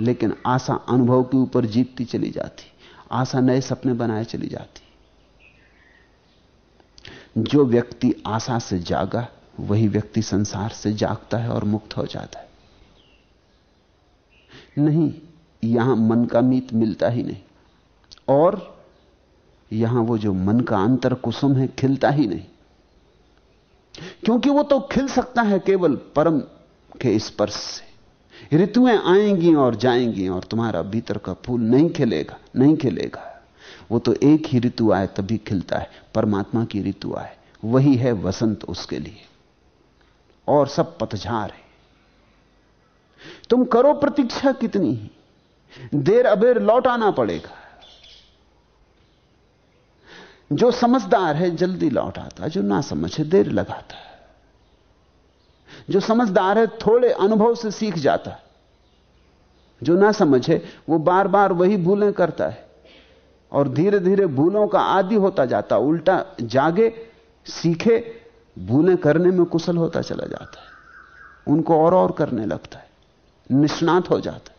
लेकिन आशा अनुभव के ऊपर जीतती चली जाती, आशा नए सपने बनाए चली जाती। जो व्यक्ति आशा से जागा, वही व्यक्ति संसार से जागता है और मुक्त हो जाता है। नहीं, यहाँ मन का मीत मिलता ही नहीं। और यहाँ वो जो मन का अंतर कुसुम है, खिलता ही नहीं। क्योंकि वो तो खिल सकता है केवल परम के स्पर्श से। ऋतुएँ आएँगी और जाएँगी और तुम्हारा भीतर का फूल नहीं खिलेगा नहीं खिलेगा। वो तो एक ही ऋतु आए, तभी खिलता है। परमात्मा की ऋतु आए। वही है वसंत उसके लिए। और सब पतझार है। तुम करो प्रतीक्षा कितनी ही? देर अबेर लौट आना पड़ेगा। जो समझदार है, जल्दी लौट आता। जो ना समझे, देर लगाता। है जो समझदार है, थोड़े अनुभव से सीख जाता। है जो ना समझे, वो बार बार वही भूलें करता है। और धीरे धीरे भूलों का आदि होता जाता। उल्टा जागे, सीखे, भूलें करने में कुशल होता चला जाता है। उनको और और करने लगता है। निष्णात हो जाता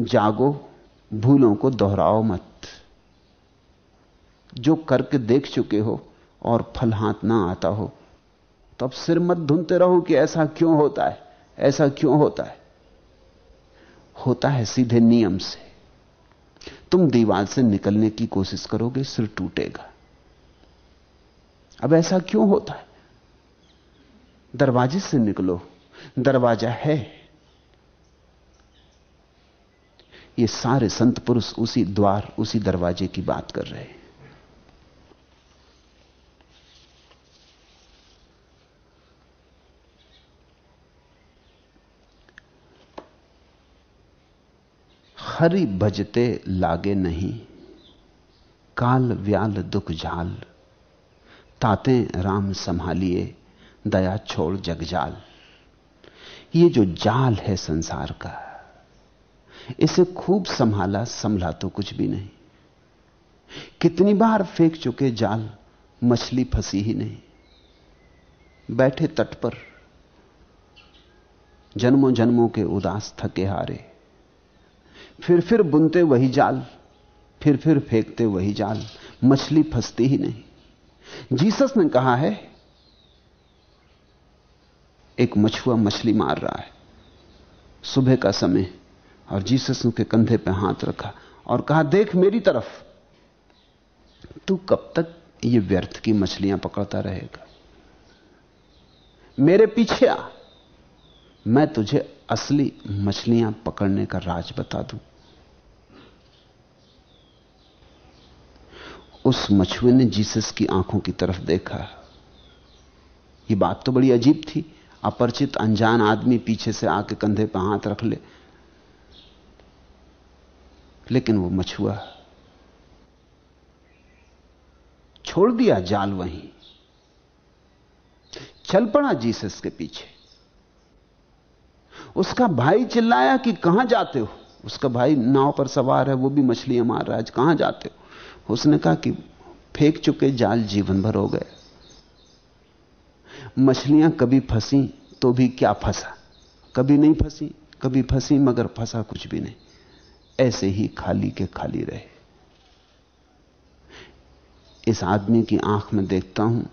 जागो, भूलों को दोहराओ मत। जो करके देख चुके हो और फल हाथ ना आता हो तो अब सिर मत धुनते रहो कि ऐसा क्यों होता है, ऐसा क्यों होता है। होता है सीधे नियम से। तुम दीवार से निकलने की कोशिश करोगे, सिर टूटेगा। अब ऐसा क्यों होता है? दरवाजे से निकलो। दरवाज़ा है। ये सारे संत पुरुष उसी द्वार, उसी दरवाजे की बात कर रहे हैं। हरि भजते लागे नहीं, काल व्याल दुख झाल, ताते राम संभालिए, दया छोड़ जगजाल ये जो जाल है संसार का इसे खूब संभाला, संभला तो कुछ भी नहीं। कितनी बार फेंक चुके जाल, मछली फंसी ही नहीं। बैठे तट पर जन्मों जन्मों के उदास थके हारे। फिर फिर बुनते वही जाल फिर फिर फेंकते वही जाल, मछली फंसती ही नहीं। जीसस ने कहा है, एक मछुआ मछली मार रहा है। सुबह का समय और जीसस के कंधे पे हाथ रखा और कहा, देख मेरी तरफ़। तू कब तक ये व्यर्थ की मछलियाँ पकड़ता रहेगा? मेरे पीछे आ। मैं तुझे असली मछलियाँ पकड़ने का राज बता दूँ। उस मछुए ने जीसस की आँखों की तरफ़ देखा। ये बात तो बड़ी अजीब थी। अपरिचित, अनजान आदमी पीछे से आके कंधे पर हाथ रख ले। लेकिन वो मछुआ छोड़ दिया जाल वहीं। चल पड़ा जीसस के पीछे। उसका भाई चिल्लाया कि कहाँ जाते हो? उसका भाई नाव पर सवार है, वो भी मछलियाँ मार रहा है कहाँ जाते हो? उसने कहा कि फेंक चुके जाल जीवन भर हो गए। मछलियाँ कभी फंसी तो भी क्या फंसा? कभी नहीं फंसी, कभी फंसी मगर फंसा कुछ भी नहीं। ऐसे ही खाली के खाली रहे। इस आदमी की आँख में देखता हूँ,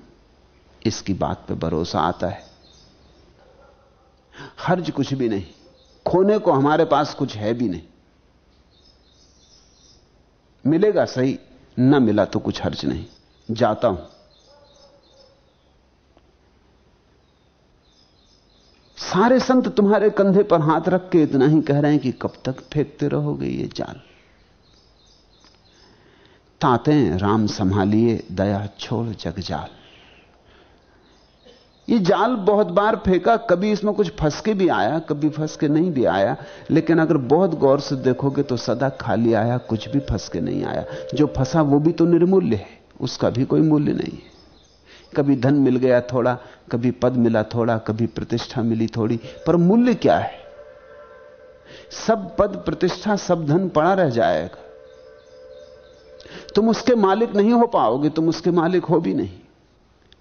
इसकी बात पे भरोसा आता है। हर्ज कुछ भी नहीं, खोने को हमारे पास कुछ है भी नहीं। मिलेगा सही, न मिला तो कुछ हर्ज नहीं। जाता हूँ। सारे संत तुम्हारे कंधे पर हाथ रख के इतना ही कह रहे हैं कि कब तक फेंकते रहोगे ये जाल? ताते राम संभालिए, दया छोड़ जग जाल। ये जाल बहुत बार फेंका, कभी इसमें कुछ फंस के भी आया, कभी फंस के नहीं भी आया, लेकिन अगर बहुत गौर से देखोगे तो सदा खाली आया, कुछ भी फंस के नहीं आया। जो फंसा वो भी तो निर्मूल्य है, उसका भी कोई मूल्य नहीं है। कभी धन मिल गया थोड़ा, कभी पद मिला थोड़ा, कभी प्रतिष्ठा मिली थोड़ी, पर मूल्य क्या है? सब पद, प्रतिष्ठा, सब धन पड़ा रह जाएगा। तुम उसके मालिक नहीं हो पाओगे, तुम उसके मालिक हो भी नहीं।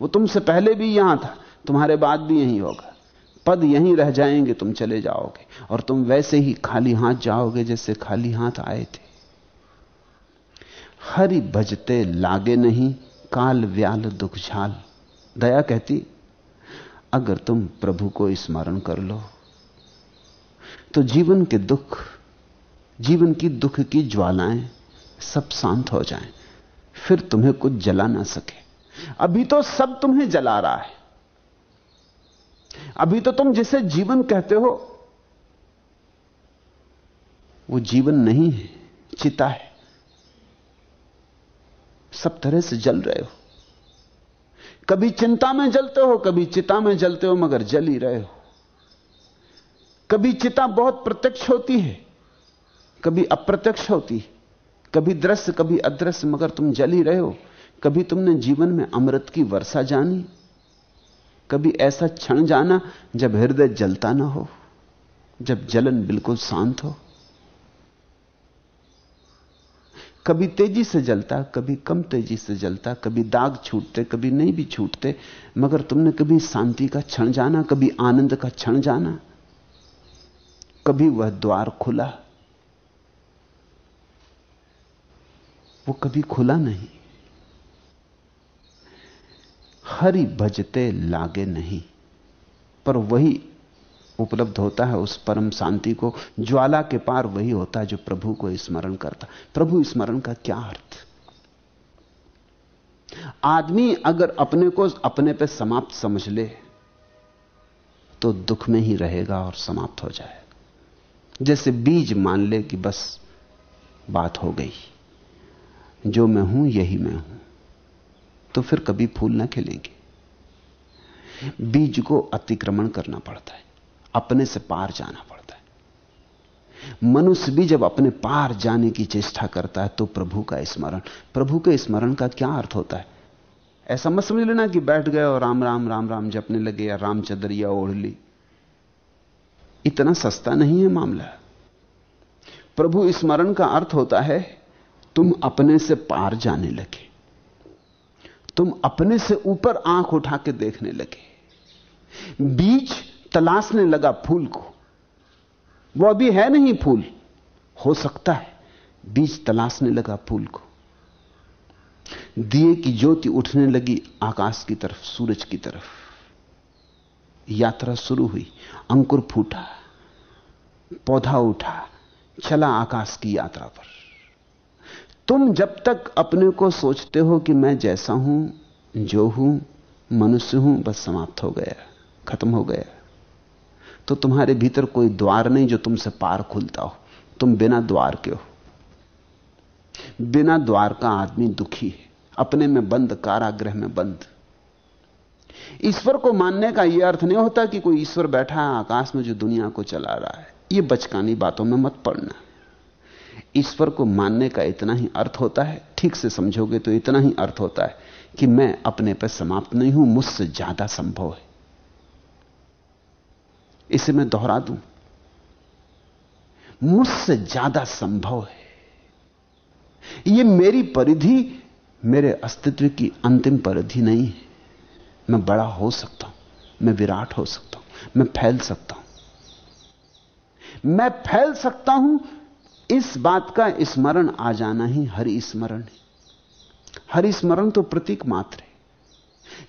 वो तुमसे पहले भी यहाँ था, तुम्हारे बाद भी यही होगा। पद यहीं रह जाएँगे, तुम चले जाओगे, और तुम वैसे ही खाली हाथ जाओगे जैसे खाली हाथ आए थे। हरि भजते, लागे नहीं काल व्याल दुख झाल। दया कहती, अगर तुम प्रभु को स्मरण कर लो तो जीवन के दुख, जीवन की दुख की ज्वालाएँ सब शांत हो जाएँ। फिर तुम्हें कुछ जला ना सके। अभी तो सब तुम्हें जला रहा है। अभी तो तुम जिसे जीवन कहते हो, वो जीवन नहीं है, चिता है। सब तरह से जल रहे हो। कभी चिंता में जलते हो, कभी चिता में जलते हो, मगर जल ही रहे हो। कभी चिता बहुत प्रत्यक्ष होती है, कभी अप्रत्यक्ष होती है, कभी दृश्य, कभी अदृश्य, मगर तुम जल ही रहे हो। कभी तुमने जीवन में अमृत की वर्षा जानी, कभी ऐसा क्षण जाना जब हृदय जलता ना हो, जब जलन बिल्कुल शांत हो। कभी तेज़ी से जलता, कभी कम तेज़ी से जलता, कभी दाग छूटते, कभी नहीं भी छूटते, मगर तुमने कभी शांति का क्षण जाना, कभी आनंद का क्षण जाना, कभी वह द्वार खुला। वो कभी खुला नहीं। हरि भजते लागे नहीं, पर वही उपलब्ध होता है उस परम शांति को। ज्वाला के पार वही होता है जो प्रभु को स्मरण करता प्रभु स्मरण का क्या अर्थ? आदमी अगर अपने को अपने पे समाप्त समझ ले तो दुख में ही रहेगा और समाप्त हो जाएगा। जैसे बीज मान ले कि बस बात हो गई, जो मैं हूँ, यही मैं हूँ तो फिर कभी फूल ना खिलेंगे। बीज को अतिक्रमण करना पड़ता है। अपने से पार जाना पड़ता है। मनुष्य भी जब अपने पार जाने की चेष्टा करता है तो प्रभु का स्मरण, प्रभु के स्मरण का क्या अर्थ होता है? ऐसा मत समझ लेना कि बैठ गए और राम राम राम राम जपने लगे या राम चदरिया ओढ़ ली। इतना सस्ता नहीं है मामला। प्रभु, स्मरण का अर्थ होता है, तुम अपने से पार जाने लगे। तुम अपने से ऊपर आँख उठा के देखने लगे। बीज तलाशने लगा फूल को। वो अभी है नहीं फूल। हो सकता है बीज तलाशने लगा फूल को। दिए की ज्योति उठने लगी आकाश की तरफ़, सूरज की तरफ़। यात्रा शुरू हुई, अंकुर फूटा, पौधा उठा, चला आकाश की यात्रा पर। तुम जब तक अपने को सोचते हो कि मैं जैसा हूँ, जो हूँ, मनुष्य हूँ, बस समाप्त हो गया, खत्म हो गया। तो तुम्हारे भीतर कोई द्वार नहीं जो तुमसे पार खुलता हो। तुम बिना द्वार के हो। बिना द्वार का आदमी दुखी है। अपने में बंद, कारागृह में बंद। ईश्वर को मानने का यह अर्थ नहीं होता कि कोई ईश्वर बैठा है आकाश में जो दुनिया को चला रहा है। यह बचकानी बातों में मत पड़ना। ईश्वर को मानने का इतना ही अर्थ होता है। ठीक से समझोगे तो इतना ही अर्थ होता है कि मैं अपने पर समाप्त नहीं हूँ, मुझसे ज़्यादा संभव है। इसे मैं दोहरा दूँ। मुझसे ज़्यादा संभव है। यह मेरी परिधि मेरे अस्तित्व की अंतिम परिधि नहीं है। मैं बड़ा हो सकता हूँ, मैं विराट हो सकता हूँ, मैं फैल सकता हूँ। मैं फैल सकता हूँ, इस बात का स्मरण आ जाना ही हरि स्मरण है। हरि स्मरण तो प्रतीक मात्र है।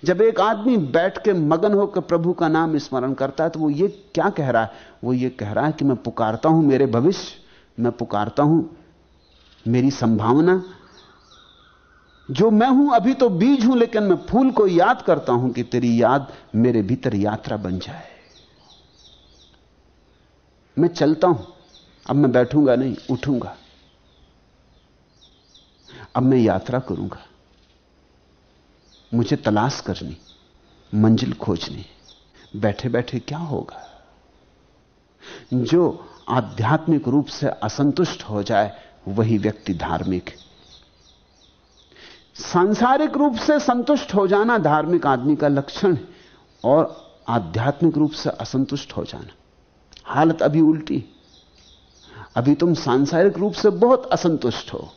जब एक आदमी बैठ के मगन होकर प्रभु का नाम स्मरण करता है तो वो ये क्या कह रहा है? वो ये कह रहा है कि मैं पुकारता हूँ मेरे भविष्य, मैं पुकारता हूँ मेरी संभावना। जो मैं हूँ, अभी तो बीज हूँ, लेकिन मैं फूल को याद करता हूँ कि तेरी याद मेरे भीतर यात्रा बन जाए। मैं चलता हूँ, अब मैं बैठूँगा नहीं, उठूँगा। अब मैं यात्रा करूँगा। मुझे तलाश करनी, मंजिल खोजनी बैठे बैठे क्या होगा? जो आध्यात्मिक रूप से असंतुष्ट हो जाए, वही व्यक्ति धार्मिक। है सांसारिक रूप से संतुष्ट हो जाना धार्मिक आदमी का लक्षण है, और आध्यात्मिक रूप से असंतुष्ट हो जाना। हालत अभी उल्टी। अभी तुम सांसारिक रूप से बहुत असंतुष्ट हो।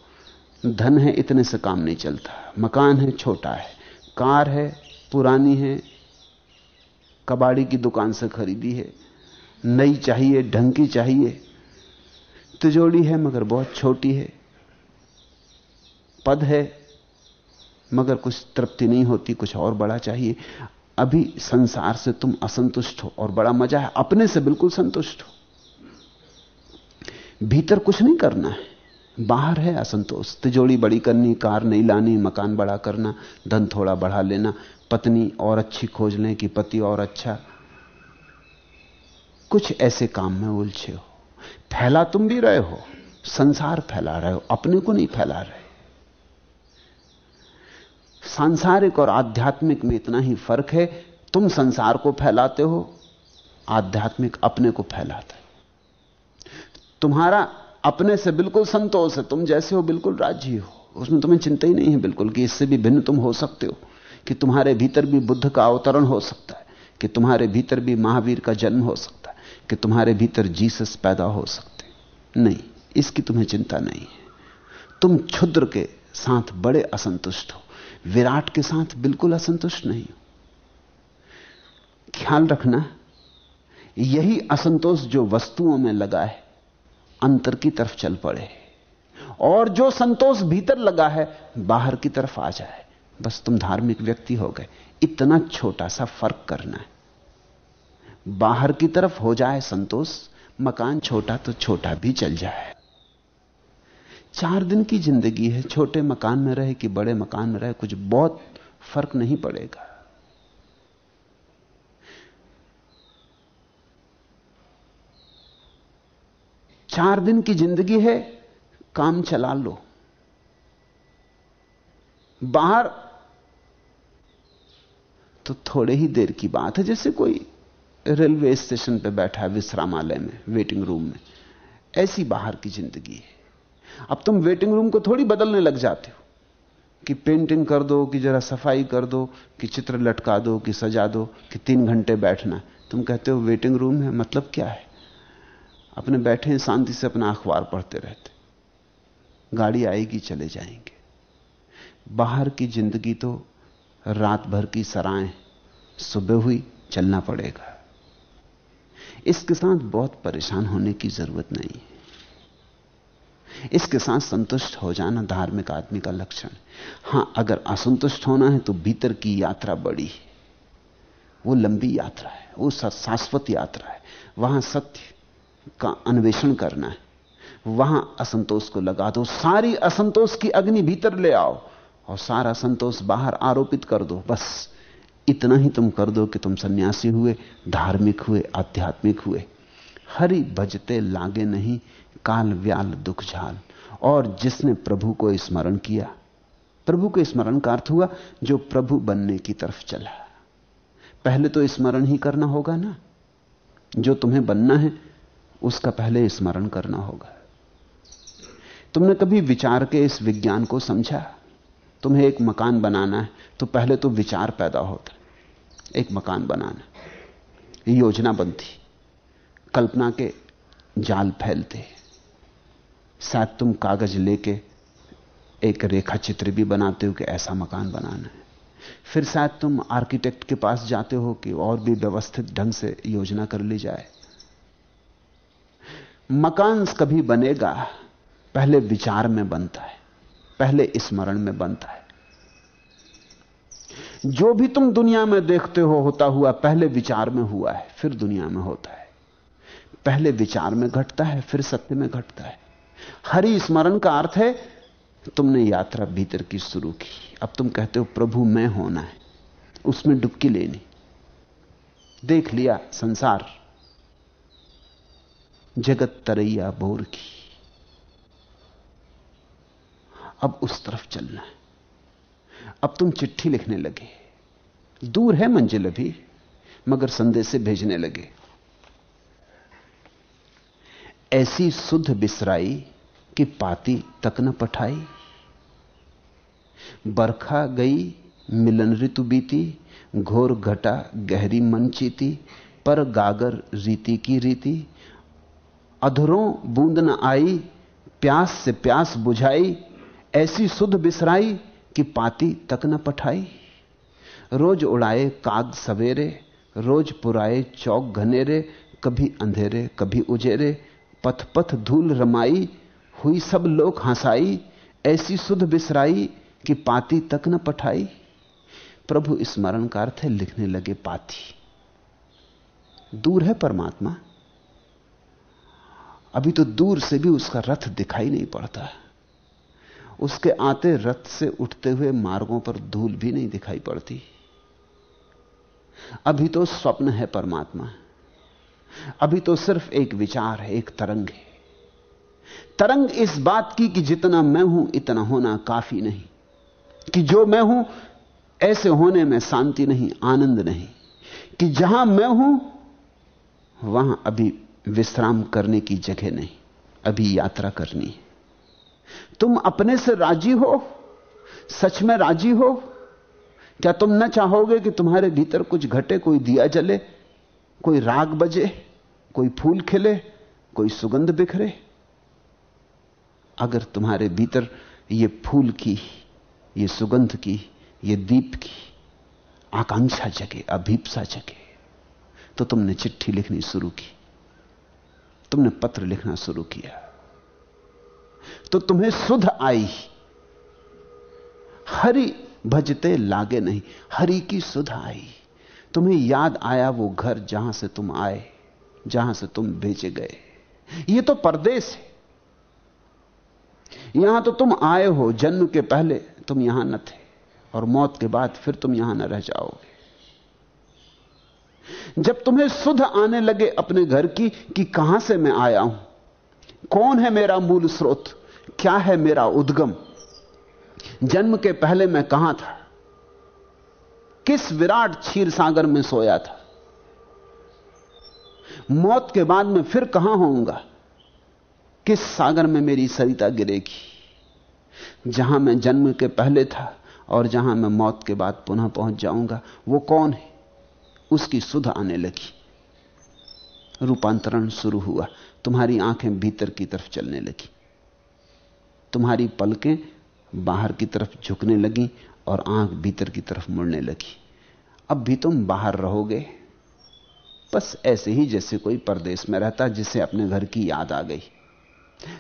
धन है इतने से काम नहीं चलता, मकान है छोटा है। कार है, पुरानी है, कबाड़ी की दुकान से खरीदी है, नई चाहिए, ढंग की चाहिए तिजोड़ी है मगर बहुत छोटी है, पद है मगर कुछ तृप्ति नहीं होती, कुछ और बड़ा चाहिए। अभी संसार से तुम असंतुष्ट हो और बड़ा मज़ा है, अपने से बिल्कुल संतुष्ट हो। भीतर कुछ नहीं करना है। बाहर है असंतोष। तिजोड़ी बड़ी करनी, कार नहीं लानी, मकान बड़ा करना, धन थोड़ा बढ़ा लेना, पत्नी और अच्छी खोज लें कि पति और अच्छा। कुछ ऐसे काम में उलझे हो। फैला तुम भी रहे हो, संसार फैला रहे हो, अपने को नहीं फैला रहे। सांसारिक और आध्यात्मिक में इतना ही फ़र्क है, तुम संसार को फैलाते हो, आध्यात्मिक अपने को फैलाता है। तुम्हारा अपने से बिल्कुल संतोष है, तुम जैसे हो बिल्कुल राज़ी हो। उसमें तुम्हें चिंता ही नहीं है बिल्कुल कि इससे भी भिन्न तुम हो सकते हो, कि तुम्हारे भीतर भी बुद्ध का अवतरण हो सकता है, कि तुम्हारे भीतर भी महावीर का जन्म हो सकता है, कि तुम्हारे भीतर जीसस पैदा हो सकते नहीं, इसकी तुम्हें चिंता नहीं है। तुम क्षुद्र के साथ बड़े असंतुष्ट हो, विराट के साथ बिल्कुल असंतुष्ट नहीं हो। ख्याल रखना, यही असंतोष जो वस्तुओं में लगा है अंतर की तरफ़ चल पड़े। और जो संतोष भीतर लगा है, बाहर की तरफ़ आ जाए। बस तुम धार्मिक व्यक्ति हो गए। इतना छोटा सा फ़र्क करना है। बाहर की तरफ़ हो जाए संतोष, मकान छोटा तो छोटा भी चल जाए। चार दिन की ज़िंदगी है, छोटे मकान में रहे कि बड़े मकान में रहे, कुछ बहुत फ़र्क नहीं पड़ेगा। चार दिन की ज़िंदगी है, काम चला लो। बाहर तो थोड़े ही देर की बात है, जैसे कोई रेलवे स्टेशन पे बैठा है विश्रामालय में, वेटिंग रूम में। ऐसी बाहर की ज़िंदगी है। अब तुम वेटिंग रूम को थोड़ी बदलने लग जाते हो, कि पेंटिंग कर दो, कि जरा सफ़ाई कर दो, कि चित्र लटका दो, कि सजा दो, कि तीन घंटे बैठना। तुम कहते हो वेटिंग रूम है मतलब क्या है? अपने बैठे हैं, शांति से अपना अखबार पढ़ते रहते गाड़ी आएगी, चले जाएँगे। बाहर की ज़िंदगी तो रात भर की सराय सुबह हुई, चलना पड़ेगा। इसके साथ बहुत परेशान होने की ज़रूरत नहीं है। इसके साथ संतुष्ट हो जाना धार्मिक आदमी का लक्षण हाँ। अगर असंतुष्ट होना है तो भीतर की यात्रा बड़ी है। वो लंबी यात्रा है, वो शाश्वत यात्रा है। वहाँ सत्य का अन्वेषण करना है। वहाँ असंतोष को लगा दो, सारी असंतोष की अग्नि भीतर ले आओ और सारा संतोष बाहर आरोपित कर दो। बस इतना ही तुम कर दो कि तुम सन्यासी हुए, धार्मिक हुए, आध्यात्मिक हुए। हरि भजते लागे नहीं, काल व्याल दुख झाल। और जिसने प्रभु को स्मरण किया, प्रभु के स्मरण का अर्थ हुआ जो प्रभु बनने की तरफ़ चला। पहले तो स्मरण ही करना होगा ना। जो तुम्हें बनना है उसका पहले स्मरण करना होगा। तुमने कभी विचार के इस विज्ञान को समझा? तुम्हें एक मकान बनाना है तो पहले तो विचार पैदा होता एक मकान बनाना। योजना बनती। कल्पना के जाल फैलते। शायद तुम कागज़ लेके एक रेखा चित्र भी बनाते हो कि ऐसा मकान बनाना है। फिर शायद तुम आर्किटेक्ट के पास जाते हो कि और भी व्यवस्थित ढंग से योजना कर ली जाए। मकान कभी बनेगा, पहले विचार में बनता है, पहले स्मरण में बनता है। जो भी तुम दुनिया में देखते हो, होता हुआ पहले विचार में हुआ है, फिर दुनिया में होता है। पहले विचार में घटता है, फिर सत्य में घटता है। हरि स्मरण का अर्थ है, तुमने यात्रा भीतर की शुरू की। अब तुम कहते हो, प्रभु, मैं होना है। उसमें डुबकी लेनी। देख लिया संसार। जगत तरैया बोर की। अब उस तरफ़ चलना है। अब तुम चिट्ठी लिखने लगे। दूर है मंजिल अभी, मगर संदेश से भेजने लगे। ऐसी शुद्ध बिसराई कि पाती तक न पठाई। बरखा गई, मिलन ऋतु बीती, घोर घटा गहरी मन चीती, पर गागर रीति की रीति। अधरों बूंद न आई, प्यास से प्यास बुझाई, ऐसी शुद्ध बिसराई कि पाती तक न पठाई। रोज उड़ाए काग सवेरे, रोज पुराए चौक घनेरे, कभी अंधेरे, कभी उजेरे पथ पथ धूल रमाई, हुई सब लोग हंसाई, ऐसी सुध बिसराई कि पाती तक न पठाई। प्रभु स्मरण का अर्थ है लिखने लगे पाती। दूर है परमात्मा। अभी तो दूर से भी उसका रथ दिखाई नहीं पड़ता उसके आते रथ से उठते हुए मार्गों पर धूल भी नहीं दिखाई पड़ती। अभी तो स्वप्न है परमात्मा। अभी तो सिर्फ़ एक विचार है, एक तरंग है। तरंग इस बात की कि जितना मैं हूँ, इतना होना काफ़ी नहीं। कि जो मैं हूँ, ऐसे होने में शांति नहीं, आनंद नहीं। कि जहाँ मैं हूँ, वहाँ अभी विश्राम करने की जगह नहीं, अभी यात्रा करनी है। तुम अपने से राज़ी हो? सच में राज़ी हो? क्या तुम न चाहोगे कि तुम्हारे भीतर कुछ घटे, कोई दिया जले, कोई राग बजे, कोई फूल खिले, कोई सुगंध बिखरे? अगर तुम्हारे भीतर ये फूल की, ये सुगंध की, ये दीप की आकांक्षा जगे, अभीपसा जगे तो तुमने चिट्ठी लिखनी शुरू की। तुमने पत्र लिखना शुरू किया तो तुम्हें सुध आई। हरि भजते लागे नहीं, हरि की सुध आई। तुम्हें याद आया वो घर जहाँ से तुम आए, जहाँ से तुम भेजे गए। ये तो परदेश है। यहाँ तो तुम आए हो, जन्म के पहले तुम यहाँ न थे, और मौत के बाद फिर तुम यहाँ न रह जाओगे। जब तुम्हें सुध आने लगे अपने घर की कि कहाँ से मैं आया हूँ? कौन है मेरा मूल स्रोत? क्या है मेरा उद्गम? जन्म के पहले मैं कहाँ था? किस विराट क्षीर सागर में सोया था? मौत के बाद मैं फिर कहाँ होऊँगा? किस सागर में मेरी सरिता गिरेगी? जहाँ मैं जन्म के पहले था और जहाँ मैं मौत के बाद पुनः पहुँच जाऊँगा, वो कौन है? उसकी सुध आने लगी। रूपांतरण शुरू हुआ। तुम्हारी आँखें भीतर की तरफ़ चलने लगी। तुम्हारी पलकें बाहर की तरफ़ झुकने लगी और आँख भीतर की तरफ़ मुड़ने लगी। अब भी तुम बाहर रहोगे? बस ऐसे ही जैसे कोई परदेश में रहता जिसे अपने घर की याद आ गई।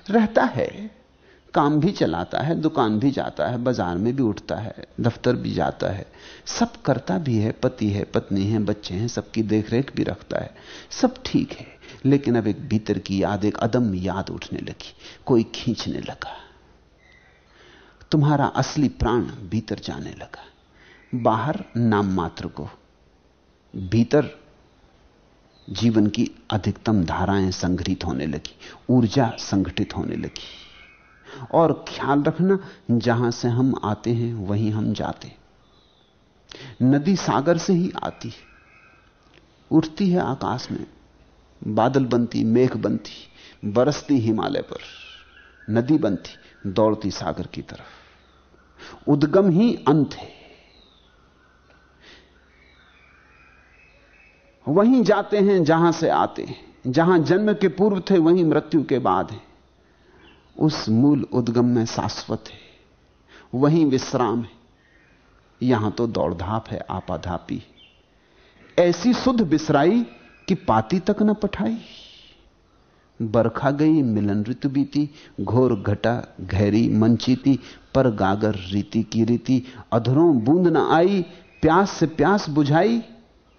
रहता है। काम भी चलाता है, दुकान भी जाता है, बाज़ार में भी उठता है, दफ्तर भी जाता है। सब करता भी है, पति है, पत्नी है, बच्चे हैं, सबकी देखरेख भी रखता है। सब ठीक है, लेकिन अब एक भीतर की याद, एक अदम याद उठने लगी, कोई खींचने लगा। तुम्हारा असली प्राण भीतर जाने लगा। बाहर नाम मात्र को, भीतर जीवन की अधिकतम धाराएँ संग्रहित होने लगी, ऊर्जा संगठित होने लगी। और ख्याल रखना, जहाँ से हम आते हैं, वहीं हम जाते नदी सागर से ही आती है। उठती है आकाश में। बादल बनती, मेघ बनती, बरसती हिमालय पर। नदी बनती, दौड़ती सागर की तरफ़। उद्गम ही अंत है। वहीं जाते हैं, जहाँ से आते हैं। जहाँ जन्म के पूर्व थे, वहीं मृत्यु के बाद है। उस मूल उद्गम में शाश्वत है। वहीं विश्राम है। यहाँ तो दौड़धाप है, आपाधापी ऐसी शुद्ध बिसराई कि पाती तक न पठाई। बरखा गई, मिलन ऋतु बीती, घोर घटा, गहरी मंचीती पर गागर रीति की रीति, अधरों बूंद न आई, प्यास से प्यास बुझाई,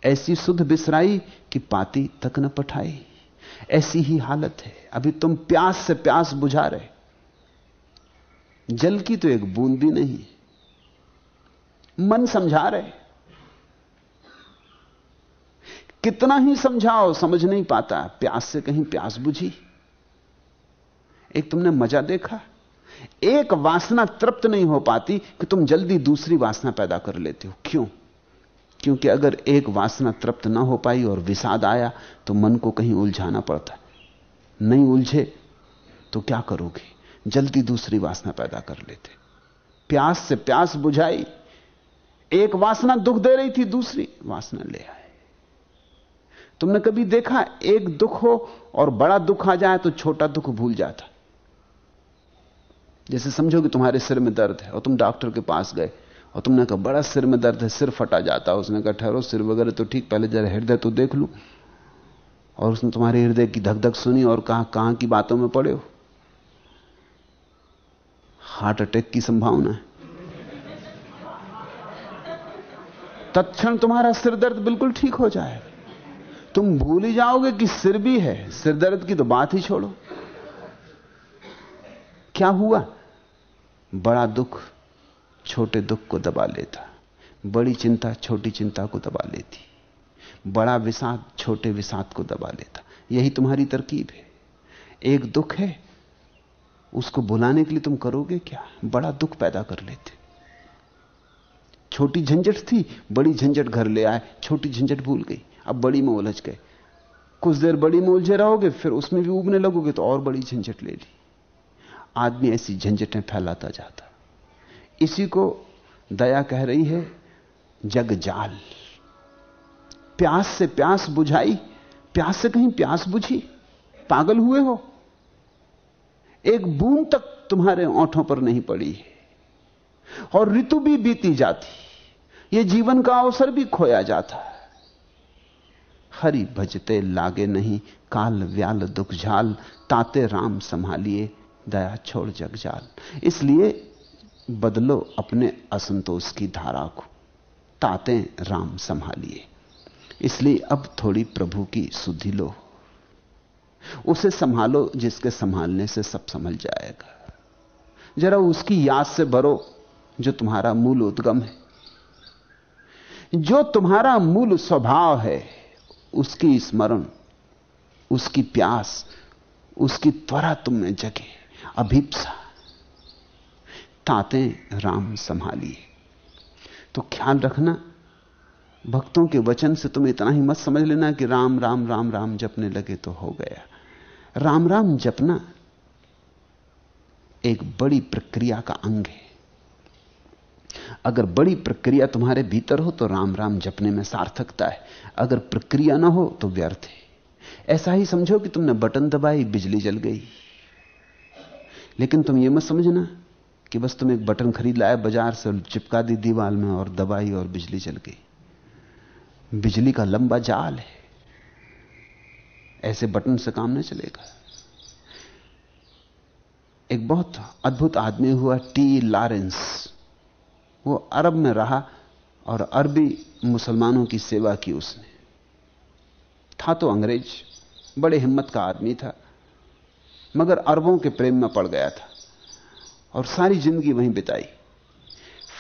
ऐसी शुद्ध बिसराई कि पाती तक न पठाई। ऐसी ही हालत है। अभी तुम प्यास से प्यास बुझा रहे जल की तो एक बूंद भी नहीं मन समझा रहे कितना ही समझाओ, समझ नहीं पाता। प्यास से कहीं प्यास बुझी। एक तुमने मज़ा देखा? एक वासना तृप्त नहीं हो पाती कि तुम जल्दी दूसरी वासना पैदा कर लेते हो। क्यों? क्योंकि अगर एक वासना तृप्त ना हो पाई और विषाद आया तो मन को कहीं उलझाना पड़ता। नहीं उलझे तो क्या करोगे? जल्दी दूसरी वासना पैदा कर लेते। प्यास से प्यास बुझाई, एक वासना दुख दे रही थी, दूसरी वासना ले आए। तुमने कभी देखा एक दुख हो और बड़ा दुख आ जाए तो छोटा दुख भूल जाता? जैसे समझो कि तुम्हारे सिर में दर्द है और तुम डॉक्टर के पास गए और तुमने कहा, बड़ा सिर में दर्द है, सिर फटा जाता उसने कहा, ठहरो, सिर वगैरह तो ठीक, पहले जरा हृदय तो देख लू। और उसने तुम्हारे हृदय की धक धक सुनी और कहा, कहाँ की बातों में पड़े हो? हार्ट अटैक की संभावना है। तत्क्षण तुम्हारा सिर दर्द बिल्कुल ठीक हो जाए। तुम भूल ही जाओगे कि सिर भी है। सिर दर्द की तो बात ही छोड़ो। क्या हुआ? बड़ा दुख छोटे दुख को दबा लेता। बड़ी चिंता छोटी चिंता को दबा लेती। बड़ा विषाद, छोटे विषाद को दबा लेता यही तुम्हारी तरकीब है। एक दुख है, उसको बुलाने के लिए तुम करोगे क्या? बड़ा दुख पैदा कर लेते। छोटी झंझट थी, बड़ी झंझट घर ले आए, छोटी झंझट भूल गई। अब बड़ी में उलझ गए। कुछ देर बड़ी में उलझे रहोगे फिर उसमें भी उगने लगोगे तो और बड़ी झंझट ले ली। आदमी ऐसी झंझटें फैलाता जाता। इसी को दया कह रही है, जग जाल। प्यास से प्यास बुझाई, प्यास से कहीं प्यास बुझी। पागल हुए हो। एक बूंद तक तुम्हारे ओंठों पर नहीं पड़ी। और ऋतु भी बीती जाती। ये जीवन का अवसर भी खोया जाता। है हरि भजते लागे नहीं, काल व्याल दुख झाल, ताते राम संभालिए, दया छोड़ जग जाल। इसलिए बदलो अपने असंतोष की धारा को। ताते राम संभालिए। इसलिए अब थोड़ी प्रभु की सुधि लो। उसे संभालो जिसके संभालने से सब संभल जाएगा। जरा उसकी याद से भरो जो तुम्हारा मूल उद्गम है। जो तुम्हारा मूल स्वभाव है, उसकी स्मरण, उसकी प्यास, उसकी त्वरा तुमने जगे, अभिप्सा। ताते राम संभालिए। तो ख्याल रखना भक्तों के वचन से तुम इतना ही मत समझ लेना कि राम राम राम राम जपने लगे तो हो गया। राम राम जपना एक बड़ी प्रक्रिया का अंग है। अगर बड़ी प्रक्रिया तुम्हारे भीतर हो तो राम राम जपने में सार्थकता है। अगर प्रक्रिया ना हो तो व्यर्थ है। ऐसा ही समझो कि तुमने बटन दबाई, बिजली जल गई। लेकिन तुम यह मत समझना कि बस तुम एक बटन खरीद लाए बाज़ार से चिपका दी दीवार में और दबाई और बिजली जल गई। बिजली का लंबा जाल है। ऐसे बटन से काम नहीं चलेगा। एक बहुत अद्भुत आदमी हुआ, टी लॉरेंस। वो अरब में रहा और अरबी मुसलमानों की सेवा की उसने। था तो अंग्रेज़, बड़े हिम्मत का आदमी था, मगर अरबों के प्रेम में पड़ गया था और सारी ज़िंदगी वहीं बिताई।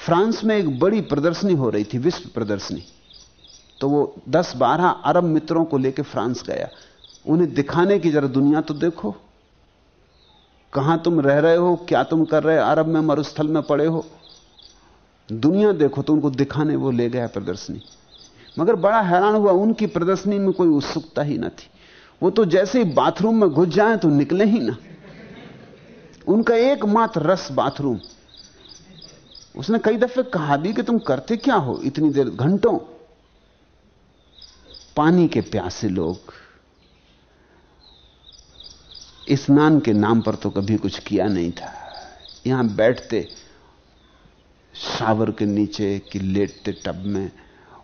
फ्रांस में एक बड़ी प्रदर्शनी हो रही थी, विश्व प्रदर्शनी। तो वो 10-12 अरब मित्रों को लेकर फ्रांस गया। उन्हें दिखाने की जरा दुनिया तो देखो। कहाँ तुम रह रहे हो, क्या तुम कर रहे हो, अरब में, मरुस्थल में पड़े हो? दुनिया देखो तो उनको दिखाने वो ले गया प्रदर्शनी। मगर बड़ा हैरान हुआ, उनकी प्रदर्शनी में कोई उत्सुकता ही ना थी। वो तो जैसे ही बाथरूम में घुस जाए तो निकले ही ना। उनका एकमात्र रस बाथरूम। उसने कई दफे कहा भी कि तुम करते क्या हो इतनी देर, घंटों? पानी के प्यासे लोग स्नान के नाम पर तो कभी कुछ किया नहीं था। यहाँ बैठते शावर के नीचे कि लेटते टब में,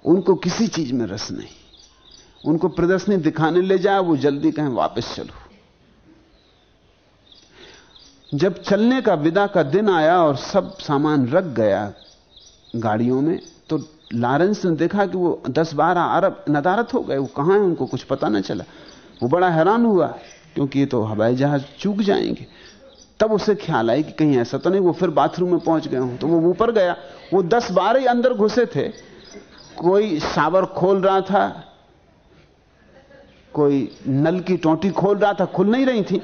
उनको किसी चीज़ में रस नहीं। उनको प्रदर्शनी दिखाने ले जाए वो जल्दी कहें, वापस चलो। जब चलने का विदा का दिन आया और सब सामान रख गया गाड़ियों में लॉरेंस ने देखा कि वो दस बारह अरब नदारत हो गए, वो कहाँ है उनको कुछ पता ना चला। वो बड़ा हैरान हुआ, क्योंकि ये तो हवाई जहाज़ चूक जाएँगे। तब उसे ख्याल आई कि कहीं ऐसा तो नहीं, वो फिर बाथरूम में पहुँच गए हूँ। तो वो ऊपर गया। वो दस बारह ही अंदर घुसे थे। कोई शावर खोल रहा था, कोई नल की टोटी खोल रहा था, खुल नहीं रही थी।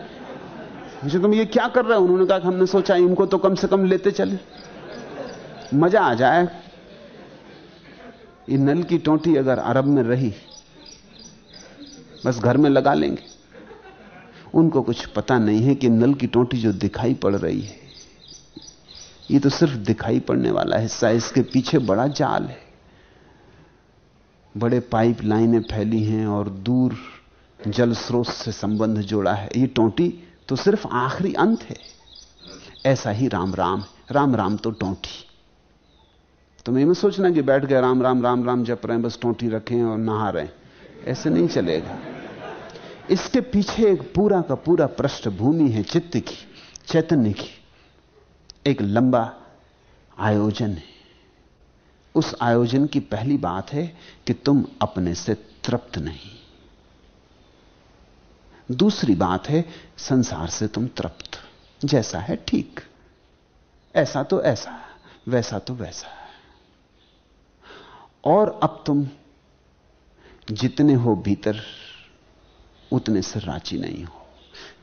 मुझे तुम ये क्या कर रहे हो? उन्होंने कहा कि हमने सोचा, इनको तो कम से कम लेते चले। मज़ा आ जाए। ये नल की टोटी अगर अरब में रही, बस घर में लगा लेंगे। उनको कुछ पता नहीं है कि नल की टोटी जो दिखाई पड़ रही है, ये तो सिर्फ़ दिखाई पड़ने वाला हिस्सा है, इसके पीछे बड़ा जाल है। बड़े पाइप लाइनें फैली हैं और दूर जल स्रोत से संबंध जोड़ा है। ये टोटी तो सिर्फ़ आखिरी अंत है। ऐसा ही राम राम राम राम तो टोटी। तो मैं सोचना कि बैठ गए, राम राम राम राम जप रहे हैं, बस टोटी रखें और नहा रहे ऐसे नहीं चलेगा। इसके पीछे एक पूरा का पूरा पृष्ठभूमि है चित्त की, चैतन्य की। एक लंबा आयोजन है। उस आयोजन की पहली बात है कि तुम अपने से तृप्त नहीं। दूसरी बात है, संसार से तुम तृप्त। जैसा है, ठीक। ऐसा तो ऐसा, वैसा तो वैसा। और अब तुम जितने हो भीतर, उतने से राज़ी नहीं हो।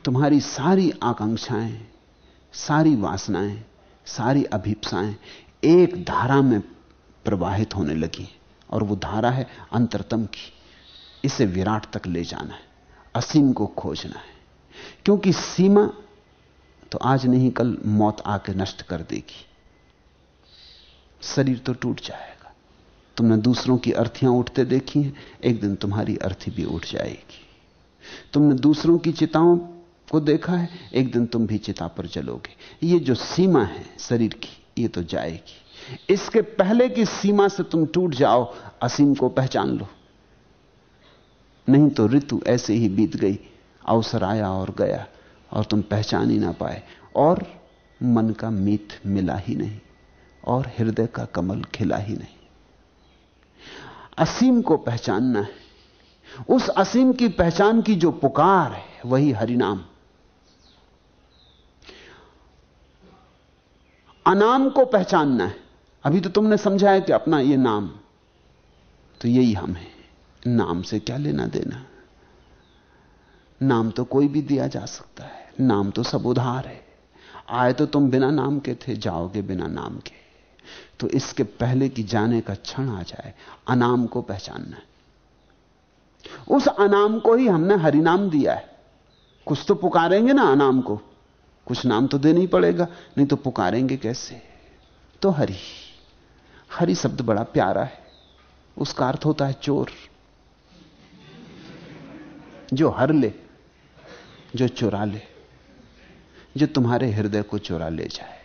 तुम्हारी सारी आकांक्षाएँ, सारी वासनाएँ, सारी अभिप्साएँ एक धारा में प्रवाहित होने लगी और वो धारा है अंतरतम की। इसे विराट तक ले जाना है, असीम को खोजना है। क्योंकि सीमा तो आज नहीं, कल मौत आके नष्ट कर देगी। शरीर तो टूट जाएगा। तुमने दूसरों की अर्थियाँ उठते देखी हैं, एक दिन तुम्हारी अर्थी भी उठ जाएगी। तुमने दूसरों की चिताओं को देखा है, एक दिन तुम भी चिता पर चलोगे। ये जो सीमा है शरीर की, ये तो जाएगी। इसके पहले की सीमा से तुम टूट जाओ, असीम को पहचान लो। नहीं तो ऋतु ऐसे ही बीत गई, अवसर आया और गया, और तुम पहचान ही ना पाए। और मन का मीत मिला ही नहीं, और हृदय का कमल खिला ही नहीं। असीम को पहचानना है। उस असीम की पहचान की जो पुकार है, वही हरिनाम। अनाम को पहचानना है। अभी तो तुमने समझा है कि अपना ये नाम तो यही हम हैं। नाम से क्या लेना देना? नाम तो कोई भी दिया जा सकता है। नाम तो सब उधार है। आए तो तुम बिना नाम के थे, जाओगे बिना नाम के। तो इसके पहले कि जाने का क्षण आ जाए। अनाम को पहचानना है। उस अनाम को ही हमने हरिनाम दिया है। कुछ तो पुकारेंगे ना अनाम को। कुछ नाम तो देना ही पड़ेगा, नहीं तो पुकारेंगे कैसे? तो हरि। हरि शब्द बड़ा प्यारा है। उसका अर्थ होता है चोर। जो हर ले, जो चुरा ले, जो तुम्हारे हृदय को चुरा ले जाए।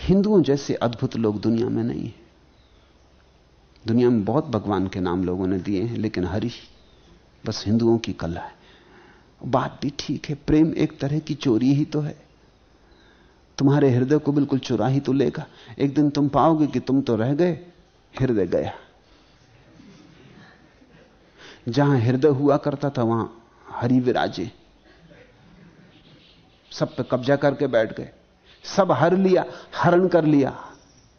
हिंदुओं जैसे अद्भुत लोग दुनिया में नहीं है। दुनिया में बहुत भगवान के नाम लोगों ने दिए हैं, लेकिन हरि बस हिंदुओं की कला है। बात भी ठीक है, प्रेम एक तरह की चोरी ही तो है। तुम्हारे हृदय को बिल्कुल चुरा ही तो लेगा। एक दिन तुम पाओगे कि तुम तो रह गए, हृदय गया। जहाँ हृदय हुआ करता था, वहाँ हरि विराजे। सब पे कब्जा करके बैठ गए। सब हर लिया, हरण कर लिया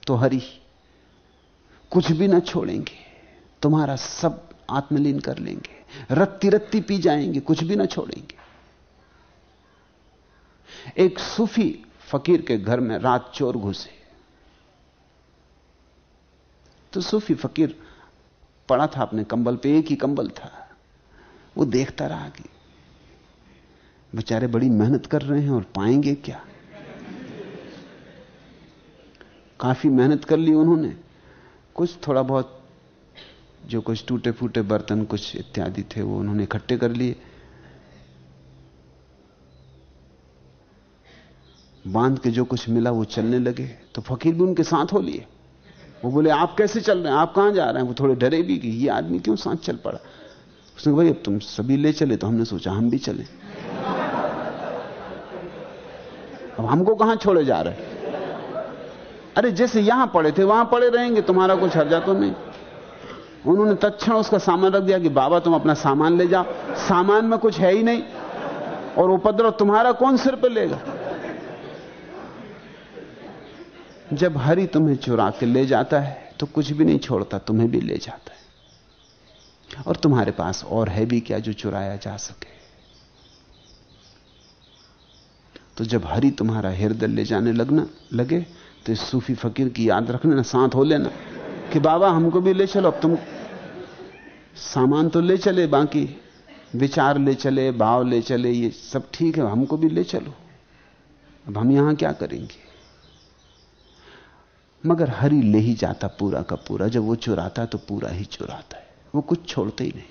तो हरी। कुछ भी ना छोड़ेंगे, तुम्हारा सब आत्मलीन कर लेंगे। रत्ती रत्ती पी जाएँगे, कुछ भी ना छोड़ेंगे। एक सूफी फकीर के घर में रात चोर घुसे। तो सूफी फकीर पड़ा था अपने कंबल पे, एक ही कंबल था। वो देखता रहा कि बेचारे बड़ी मेहनत कर रहे हैं और पाएँगे क्या? काफ़ी मेहनत कर ली उन्होंने। कुछ थोड़ा बहुत जो कुछ टूटे फूटे बर्तन, कुछ इत्यादि थे, वो उन्होंने इकट्ठे कर लिए। बाँध के जो कुछ मिला, वो चलने लगे। तो फकीर भी उनके साथ हो लिए। वो बोले, आप कैसे चल रहे हैं? आप कहाँ जा रहे हैं? वो थोड़े डरे भी कि, ये आदमी क्यों साथ चल पड़ा? उसने भाई, अब तुम सभी ले चले तो हमने सोचा हम भी चले। अब हमको कहाँ छोड़े जा रहे? अरे जैसे यहाँ पड़े थे, वहाँ पड़े रहेंगे, तुम्हारा कुछ हर्जा तो नहीं। उन्होंने तत्ण उसका सामान रख दिया कि, बाबा, तुम अपना सामान ले जाओ। सामान में कुछ है ही नहीं। और उपद्रव तुम्हारा कौन सिर पर लेगा? जब हरि तुम्हें चुरा के ले जाता है तो कुछ भी नहीं छोड़ता, तुम्हें भी ले जाता है। और तुम्हारे पास और है भी क्या जो चुराया जा सके? तो जब हरि तुम्हारा हृदय ले जाने लगना, लगे तो इस सूफी फकीर की याद रखना ना, साथ हो लेना। कि बाबा, हमको भी ले चलो, अब तुम सामान तो ले चले, बाकी विचार ले चले, भाव ले चले, ये सब ठीक है, हमको भी ले चलो। अब हम यहाँ क्या करेंगे? मगर हरि ले ही जाता पूरा का पूरा, जब वो चुराता तो पूरा ही चुराता है। वो कुछ छोड़ते ही नहीं।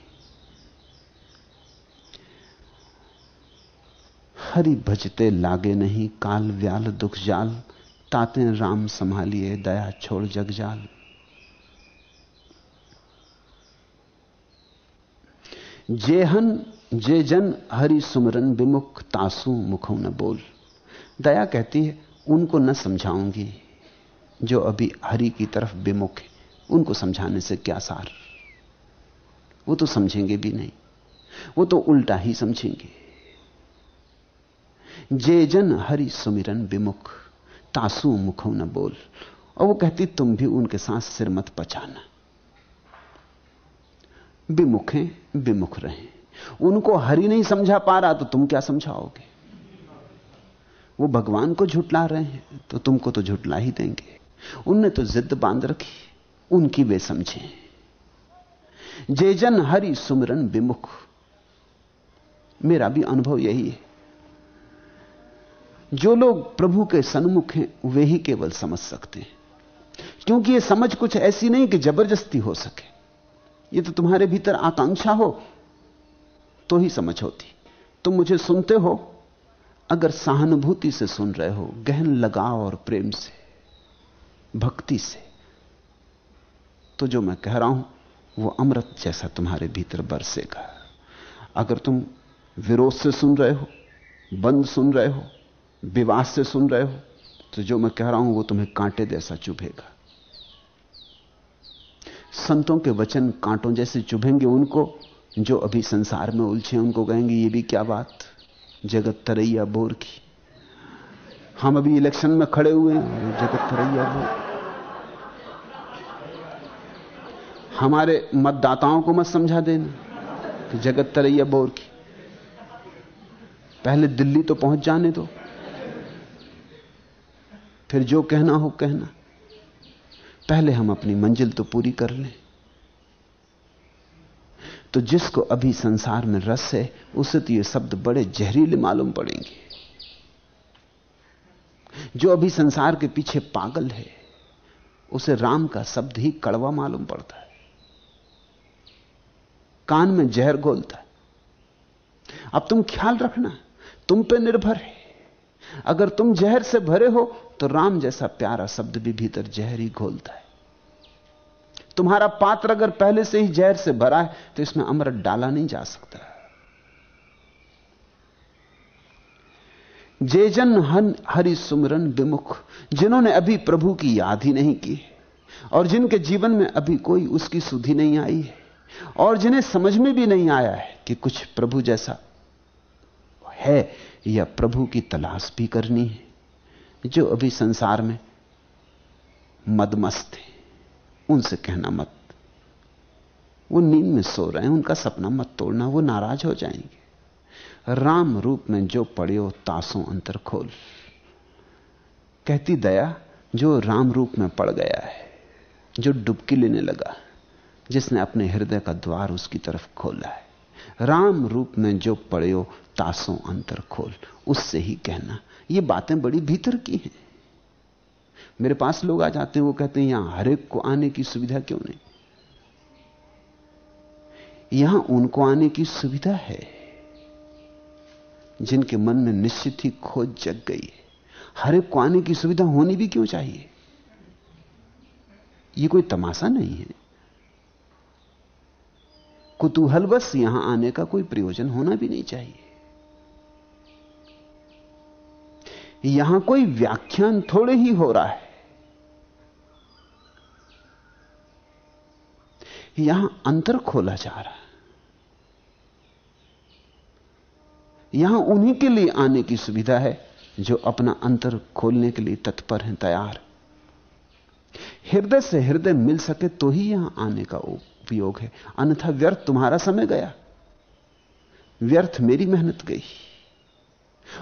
हरि भजते, लागे नहीं, काल व्याल दुख जाल ताते राम संभालिए, दया छोड़ जगजाल। जेहन जे जन, हरि सुमरन विमुख, तासु मुखों न बोल। दया कहती है, उनको न समझाऊँगी, जो अभी हरि की तरफ़ विमुख है, उनको समझाने से क्या सार? वो तो समझेंगे भी नहीं, वो तो उल्टा ही समझेंगे। जे जन, हरि सुमिरन विमुख तासु मुखो न बोल। और वो कहती, तुम भी उनके साथ सिर मत पचाना। विमुख हैं, विमुख रहे। उनको हरि नहीं समझा पा रहा तो तुम क्या समझाओगे? वो भगवान को झुटला रहे हैं तो तुमको तो झुटला ही देंगे। उनने तो जिद बाँध रखी, उनकी वे समझे। जे जन हरि सुमरन विमुख। मेरा भी अनुभव यही है। जो लोग प्रभु के सन्मुख हैं, वे ही केवल समझ सकते हैं। क्योंकि यह समझ कुछ ऐसी नहीं कि ज़बरदस्ती हो सके। ये तो तुम्हारे भीतर आकांक्षा हो तो ही समझ होती। तुम मुझे सुनते हो, अगर सहानुभूति से सुन रहे हो, गहन लगाव और प्रेम से, भक्ति से तो जो मैं कह रहा हूँ, वो अमृत जैसा तुम्हारे भीतर बरसेगा। अगर तुम विरोध से सुन रहे हो, बंद सुन रहे हो विवाद से सुन रहे हो तो जो मैं कह रहा हूँ वो तुम्हें कांटे जैसा चुभेगा। संतों के वचन कांटों जैसे चुभेंगे उनको, जो अभी संसार में उलझे उनको कहेंगे, ये भी क्या बात? जगत तरैया बोर की। हम अभी इलेक्शन में खड़े हुए हैं जगत तरैया बोर हमारे मतदाताओं को मत समझा देना कि जगत तरैया बोर की। पहले दिल्ली तो पहुँच जाने दो। फिर जो कहना हो कहना। पहले हम अपनी मंजिल तो पूरी कर लें। तो जिसको अभी संसार में रस है, उसे तो ये शब्द बड़े जहरीले मालूम पड़ेंगे। जो अभी संसार के पीछे पागल है, उसे राम का शब्द ही कड़वा मालूम पड़ता है। कान में जहर घोलता है। अब तुम ख्याल रखना, तुम पे निर्भर है। अगर तुम जहर से भरे हो तो राम जैसा प्यारा शब्द भी भीतर जहर ही घोलता है। तुम्हारा पात्र अगर पहले से ही जहर से भरा है तो इसमें अमृत डाला नहीं जा सकता। जेजन हन हरि सुमरन विमुख, जिन्होंने अभी प्रभु की याद ही नहीं की, और जिनके जीवन में अभी कोई उसकी सुधि नहीं आई है, और जिन्हें समझ में भी नहीं आया है कि कुछ प्रभु जैसा है या प्रभु की तलाश भी करनी है। जो अभी संसार में मदमस्त है, उनसे कहना मत। वो नींद में सो रहे हैं, उनका सपना मत तोड़ना, वो नाराज़ हो जाएँगे। राम रूप में जो पड़ियो तासों अंतर खोल। कहती दया जो राम रूप में पड़ गया है, जो डुबकी लेने लगा, जिसने अपने हृदय का द्वार उसकी तरफ़ खोला है। राम रूप में जो पड़ियो तासों अंतर खोल, उससे ही कहना ये बातें बड़ी भीतर की हैं। मेरे पास लोग आ जाते हैं, वो कहते हैं, यहाँ हरेक को आने की सुविधा क्यों नहीं? यहाँ उनको आने की सुविधा है, जिनके मन में निश्चित ही खोज जग गई है। हर एक को आने की सुविधा होनी भी क्यों चाहिए? ये कोई तमाशा नहीं है। कुतूहल बस यहाँ आने का कोई प्रयोजन होना भी नहीं चाहिए। यहाँ कोई व्याख्यान थोड़े ही हो रहा है। यहाँ अंतर खोला जा रहा है। यहाँ उन्हीं के लिए आने की सुविधा है जो अपना अंतर खोलने के लिए तत्पर हैं, तैयार। हृदय से हृदय मिल सके तो ही यहाँ आने का उपयोग है। अन्यथा व्यर्थ तुम्हारा समय गया। व्यर्थ मेरी मेहनत गई।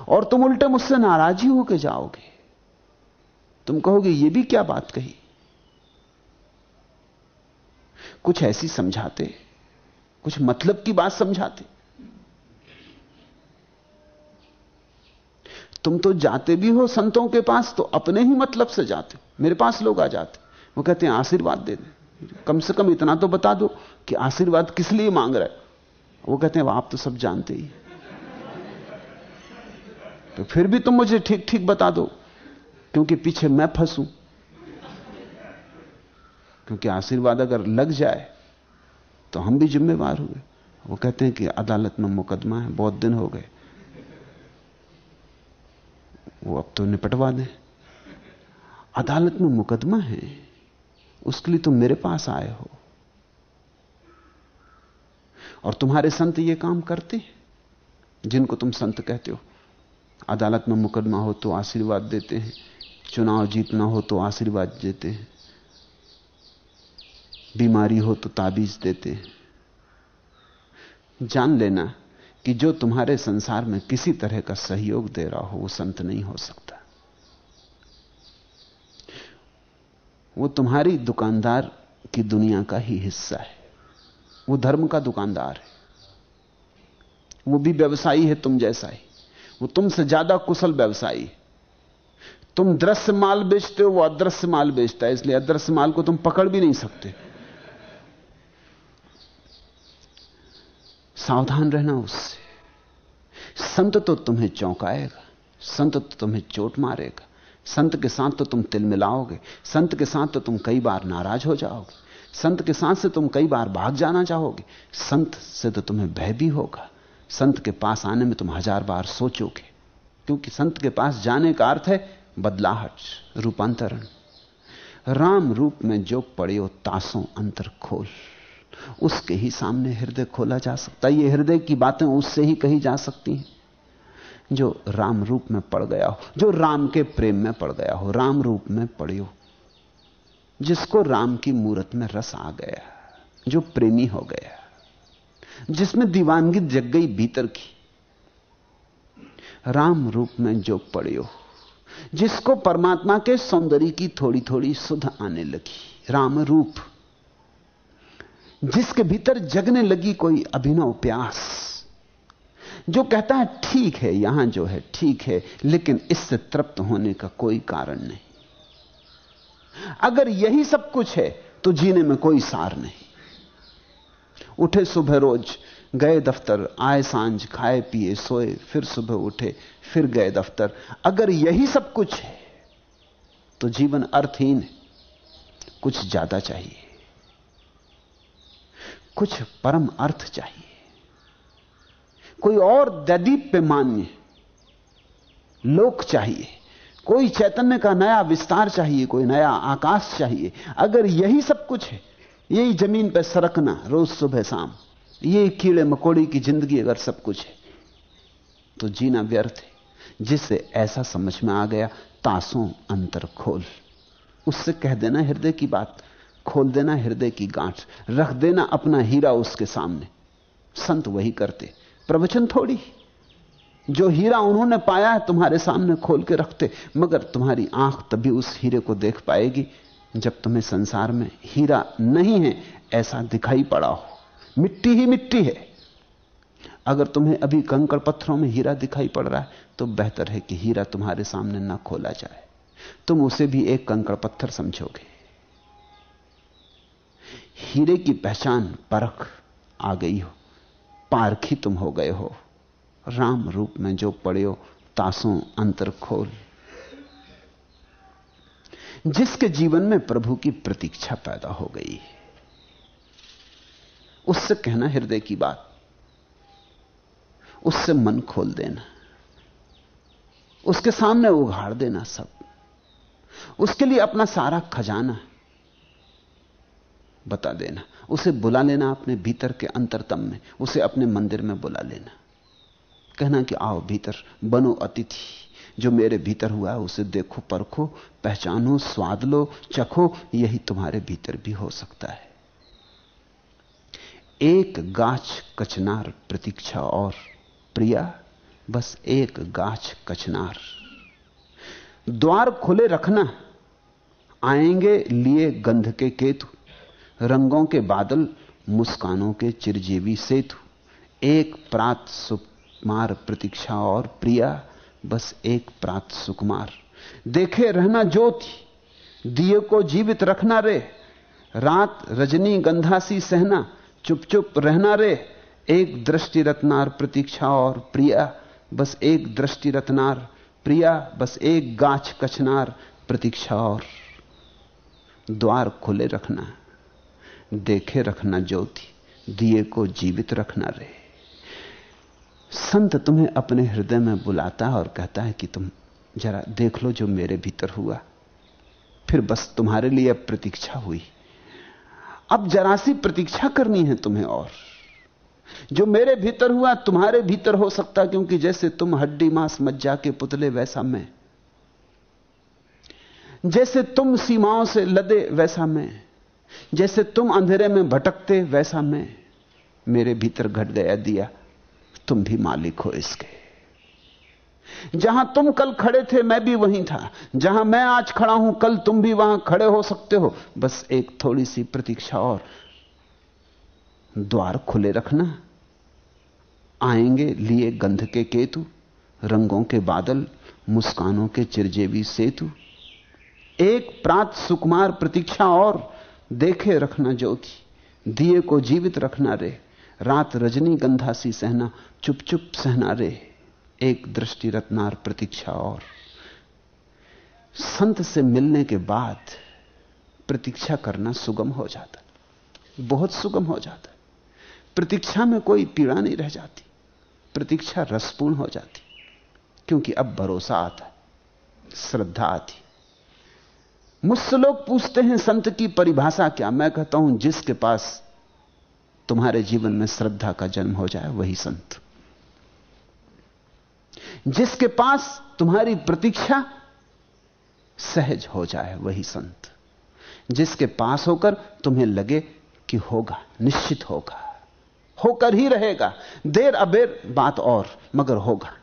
और तुम उल्टे मुझसे नाराज़ होकर जाओगे। तुम कहोगे, ये भी क्या बात कही? कुछ ऐसी समझाते, कुछ मतलब की बात समझाते। तुम तो जाते भी हो संतों के पास तो अपने ही मतलब से जाते हो। मेरे पास लोग आ जाते वो कहते हैं, आशीर्वाद दे दे। कम से कम इतना तो बता दो कि आशीर्वाद किस लिए मांग रहे वो कहते हैं, आप तो सब जानते ही। तो फिर भी तुम मुझे ठीक ठीक बता दो, क्योंकि पीछे मैं फंसू। क्योंकि आशीर्वाद अगर लग जाए तो हम भी जिम्मेवार हुए वो कहते हैं कि अदालत में मुकदमा है, बहुत दिन हो गए। वो अब तो निपटवा दें। अदालत में मुकदमा है, उसके लिए तुम मेरे पास आए हो। और तुम्हारे संत ये काम करते हैं, जिनको तुम संत कहते हो। अदालत में मुकदमा हो तो आशीर्वाद देते हैं। चुनाव जीतना हो तो आशीर्वाद देते हैं। बीमारी हो तो ताबीज देते हैं। जान लेना कि जो तुम्हारे संसार में किसी तरह का सहयोग दे रहा हो, वो संत नहीं हो सकता। वो तुम्हारी दुकानदार की दुनिया का ही हिस्सा है। वो धर्म का दुकानदार है। वो भी व्यवसायी है तुम जैसा ही। वो तुमसे ज़्यादा कुशल व्यवसायी। तुम दृश्य माल बेचते हो, वो अदृश्य माल बेचता है, इसलिए अदृश्य माल को तुम पकड़ भी नहीं सकते। सावधान रहना उससे। संत तो तुम्हें चौंकाएगा, संत तो तुम्हें चोट मारेगा, संत के साथ तो तुम तिल मिलाओगे, संत के साथ तो तुम कई बार नाराज़ हो जाओगे, संत के साथ से तुम कई बार भाग जाना चाहोगे, संत से तो तुम्हें भय भी होगा। संत के पास आने में तुम हज़ार बार सोचोगे। क्योंकि संत के पास जाने का अर्थ है बदलाहट, रूपांतरण। राम रूप में जो पड़े हो तासों अंतर खोल। उसके ही सामने हृदय खोला जा सकता है। ये हृदय की बातें उससे ही कही जा सकती हैं। जो राम रूप में पड़ गया हो, जो राम के प्रेम में पड़ गया हो, राम रूप में पड़ियो जिसको राम की मूर्त में रस आ गया, जो प्रेमी हो गया जिसमें दीवानगी जग गई भीतर की। राम रूप में जो पड़ियो जिसको परमात्मा के सौंदर्य की थोड़ी थोड़ी सुध आने लगी। राम रूप, जिसके भीतर जगने लगी कोई अभिनव प्यास, जो कहता है, ठीक है, यहाँ जो है, ठीक है, लेकिन इससे तृप्त होने का कोई कारण नहीं। अगर यही सब कुछ है तो जीने में कोई सार नहीं। उठे सुबह रोज, गए दफ्तर, आए साँझ, खाए, पिए, सोए, फिर सुबह उठे, फिर गए दफ्तर। अगर यही सब कुछ है तो जीवन अर्थहीन है। कुछ ज़्यादा चाहिए, कुछ परम अर्थ चाहिए। कोई और दैदीप पे मान्य लोक चाहिए। कोई चैतन्य का नया विस्तार चाहिए, कोई नया आकाश चाहिए। अगर यही सब कुछ है यही ज़मीन पर सरकना रोज सुबह शाम। ये कीड़े मकोड़ी की ज़िंदगी अगर सब कुछ है तो जीना व्यर्थ है। जिससे ऐसा समझ में आ गया, तासों अंतर खोल। उससे कह देना हृदय की बात, खोल देना हृदय की गांठ, रख देना अपना हीरा उसके सामने। संत वही करते, प्रवचन थोड़ी। जो हीरा उन्होंने पाया है, तुम्हारे सामने खोल के रखते, मगर तुम्हारी आँख तभी उस हीरे को देख पाएगी जब तुम्हें संसार में हीरा नहीं है, ऐसा दिखाई पड़ा हो। मिट्टी ही मिट्टी है। अगर तुम्हें अभी कंकड़ पत्थरों में हीरा दिखाई पड़ रहा है तो बेहतर है कि हीरा तुम्हारे सामने ना खोला जाए। तुम उसे भी एक कंकड़ पत्थर समझोगे। हीरे की पहचान परख आ गई हो। पारखी तुम हो गए हो। राम रूप में जो पड़े हो, तासों अंतर खोल। जिसके जीवन में प्रभु की प्रतीक्षा पैदा हो गई उससे कहना हृदय की बात। उससे मन खोल देना। उसके सामने उघाड़ देना सब। उसके लिए अपना सारा खजाना बता देना। उसे बुला लेना अपने भीतर के अंतरतम में। उसे अपने मंदिर में बुला लेना। कहना कि आओ भीतर, बनो अतिथि। जो मेरे भीतर हुआ, उसे देखो, परखो, पहचानो, स्वाद लो, चखो, यही तुम्हारे भीतर भी हो सकता है। एक गाछ कचनार प्रतीक्षा और, प्रिया, बस एक गाछ कचनार द्वार खुले रखना। आएँगे लिए गंध के केतु, रंगों के बादल, मुस्कानों के चिरजीवी सेतु। एक प्रात सुकुमार प्रतीक्षा और, प्रिया बस एक प्रात सुकुमार। देखे रहना ज्योति, दिए को जीवित रखना रे। रात रजनी गंधासी सहना चुप चुप रहना रे। एक दृष्टि रत्नार प्रतीक्षा और प्रिया, बस एक दृष्टि रत्नार प्रिया, बस एक गाछ कचनार प्रतीक्षा और द्वार खुले रखना। देखे रखना ज्योति, दिए को जीवित रखना रे। संत तुम्हें अपने हृदय में बुलाता है और कहता है कि तुम जरा देख लो जो मेरे भीतर हुआ। फिर बस तुम्हारे लिए अब प्रतीक्षा हुई। अब जरा सी प्रतीक्षा करनी है तुम्हें और। जो मेरे भीतर हुआ, तुम्हारे भीतर हो सकता, क्योंकि जैसे तुम हड्डी मांस मज्जा के पुतले, वैसा मैं। जैसे तुम सीमाओं से लदे, वैसा मैं। जैसे तुम अंधेरे में भटकते, वैसा मैं। मेरे भीतर घट गया दिया। तुम भी मालिक हो इसके। जहाँ तुम कल खड़े थे, मैं भी वहीं था। जहाँ मैं आज खड़ा हूँ, कल तुम भी वहाँ खड़े हो सकते हो। बस एक थोड़ी सी प्रतीक्षा और। द्वार खुले रखना। आएँगे लिए गंध के केतु, रंगों के बादल, मुस्कानों के चिरजेवी सेतु। एक प्रात सुकुमार प्रतीक्षा और। देखे रखना ज्योति, दिए को जीवित रखना रे। रात रजनी गंधासी सहना चुप चुप सहना रे। एक दृष्टि रत्नार प्रतीक्षा और। संत से मिलने के बाद प्रतीक्षा करना सुगम हो जाता। बहुत सुगम हो जाता। प्रतीक्षा में कोई पीड़ा नहीं रह जाती। प्रतीक्षा रसपूर्ण हो जाती। क्योंकि अब भरोसा आता श्रद्धा आती। मुझसे लोग पूछते हैं, संत की परिभाषा क्या? मैं कहता हूँ, जिसके पास तुम्हारे जीवन में श्रद्धा का जन्म हो जाए, वही संत। जिसके पास तुम्हारी प्रतीक्षा सहज हो जाए, वही संत। जिसके पास होकर तुम्हें लगे कि होगा, निश्चित होगा। होकर ही रहेगा। देर अबेर बात और, मगर होगा।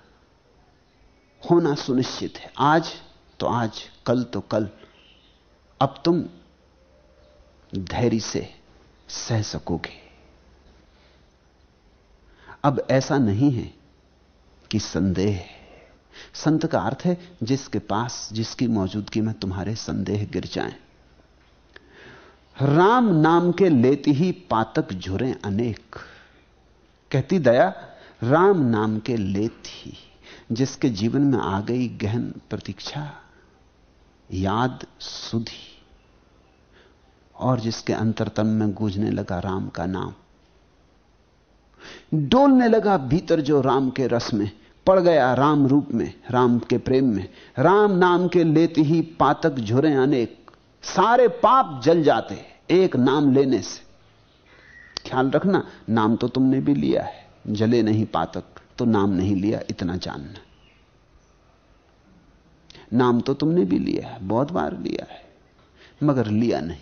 होना सुनिश्चित है। आज तो आज, कल तो कल। अब तुम धैर्य से सह सकोगे। अब ऐसा नहीं है कि संदेह संत का अर्थ है, जिसके पास, जिसकी मौजूदगी में तुम्हारे संदेह गिर जाएँ। राम नाम के लेती ही पातक झुरे अनेक। कहती दया, राम नाम के लेती, जिसके जीवन में आ गई गहन प्रतीक्षा, याद सुधी, और जिसके अंतरतम में गूंजने लगा राम का नाम। डोलने लगा भीतर जो राम के रस में, पड़ गया राम रूप में, राम के प्रेम में। राम नाम के लेते ही पातक झुरे अनेक, सारे पाप जल जाते, एक नाम लेने से। ख्याल रखना, नाम तो तुमने भी लिया है, जले नहीं पातक तो नाम नहीं लिया, इतना जानना। नाम तो तुमने भी लिया है, बहुत बार लिया है, मगर लिया नहीं।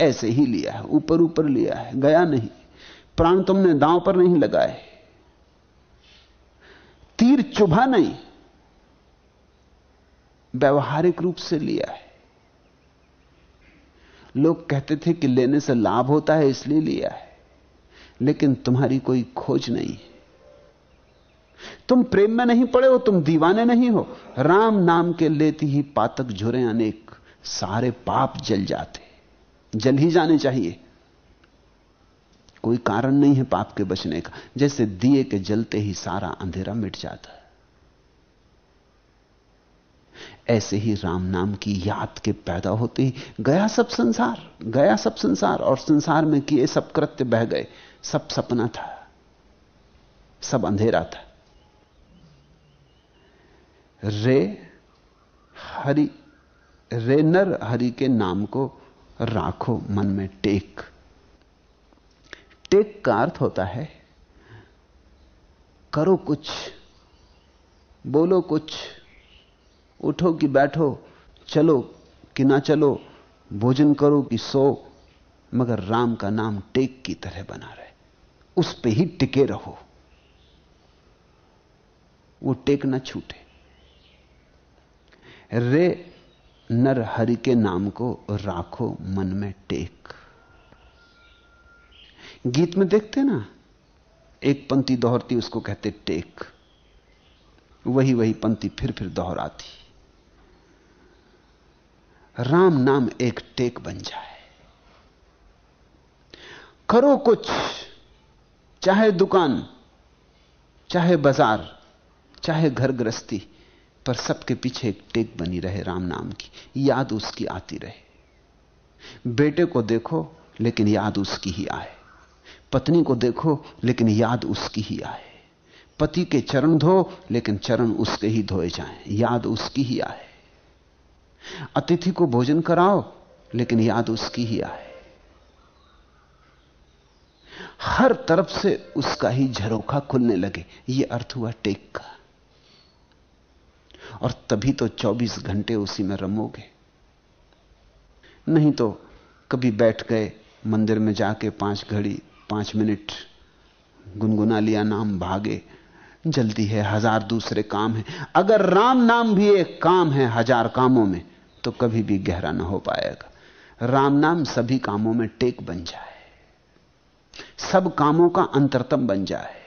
ऐसे ही लिया है, ऊपर ऊपर लिया है, गया नहीं। प्राण तुमने दांव पर नहीं लगाए। तीर चुभा नहीं। व्यवहारिक रूप से लिया है। लोग कहते थे कि लेने से लाभ होता है, इसलिए लिया है। लेकिन तुम्हारी कोई खोज नहीं है। तुम प्रेम में नहीं पड़े हो, तुम दीवाने नहीं हो। राम नाम के लेती ही पातक झुरे अनेक। सारे पाप जल जाते। जल ही जाने चाहिए। कोई कारण नहीं है पाप के बचने का। जैसे दिए के जलते ही सारा अंधेरा मिट जाता है। ऐसे ही राम नाम की याद के पैदा होते ही गया सब संसार, गया सब संसार और संसार में किए सब कृत्य बह गए। सब सपना था, सब अंधेरा था। रे हरि, रे नर हरि के नाम को राखो मन में टेक। टेक का अर्थ होता है, करो कुछ, बोलो कुछ, उठो कि बैठो, चलो कि ना चलो, भोजन करो कि सो, मगर राम का नाम टेक की तरह बना रहे। उस पे ही टिके रहो। वो टेक ना छूटे। रे नर हरि के नाम को राखो मन में टेक। गीत में देखते ना, एक पंक्ति दोहरती, उसको कहते टेक। वही वही पंक्ति फिर फिर दोहराती। राम नाम एक टेक बन जाए। करो कुछ, चाहे दुकान, चाहे बाज़ार, चाहे घर गृहस्थी, पर सबके पीछे एक टेक बनी रहे राम नाम की। याद उसकी आती रहे। बेटे को देखो, लेकिन याद उसकी ही आए। पत्नी को देखो, लेकिन याद उसकी ही आए। पति के चरण धो, लेकिन चरण उसके ही धोए जाएँ। याद उसकी ही आए। अतिथि को भोजन कराओ, लेकिन याद उसकी ही आए। हर तरफ़ से उसका ही झरोखा खुलने लगे। यह अर्थ हुआ टेक का। और तभी तो 24 घंटे उसी में रमोगे। नहीं तो कभी बैठ गए, मंदिर में जाके पाँच घड़ी पाँच मिनट गुनगुना लिया, नाम भागे। जल्दी है, हज़ार दूसरे काम है। अगर राम नाम भी एक काम है हज़ार कामों में तो कभी भी गहरा ना हो पाएगा। राम नाम सभी कामों में टेक बन जाए। सब कामों का अंतरतम बन जाए।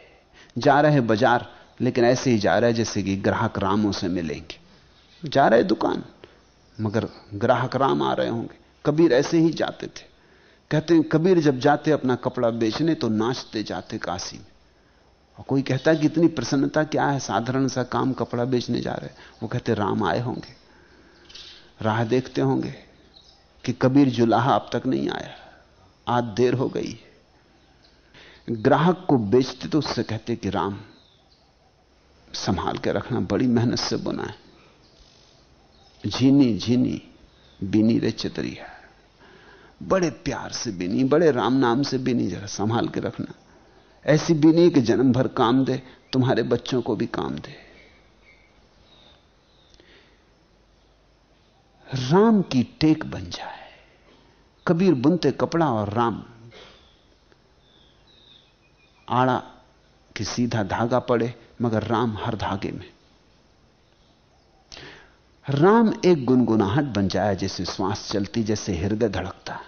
जा रहे बाज़ार, लेकिन ऐसे ही जा रहे जैसे कि ग्राहक रामों से मिलेंगे। जा रहे दुकान, मगर ग्राहक राम आ रहे होंगे। कबीर ऐसे ही जाते थे। कहते हैं, कबीर जब जाते अपना कपड़ा बेचने तो नाचते जाते काशी में। और कोई कहता है कि इतनी प्रसन्नता क्या है, साधारण सा काम कपड़ा बेचने जा रहे वो कहते राम आए होंगे। राह देखते होंगे कि कबीर जुलाहा अब तक नहीं आया। आज देर हो गई ग्राहक को बेचते तो उससे कहते कि, राम, संभाल के रखना, बड़ी मेहनत से बुना है। झीनी झीनी बीनी रे चतरिया बड़े प्यार से बीनी बड़े राम नाम से बीनी जरा संभाल के रखना। ऐसी बीनी कि जन्म भर काम दे, तुम्हारे बच्चों को भी काम दे। राम की टेक बन जाए। कबीर बुनते कपड़ा और राम आड़ा कि सीधा धागा पड़े, मगर राम हर धागे में। राम एक गुनगुनाहट बन जाए जैसे श्वास चलती, जैसे हृदय धड़कता।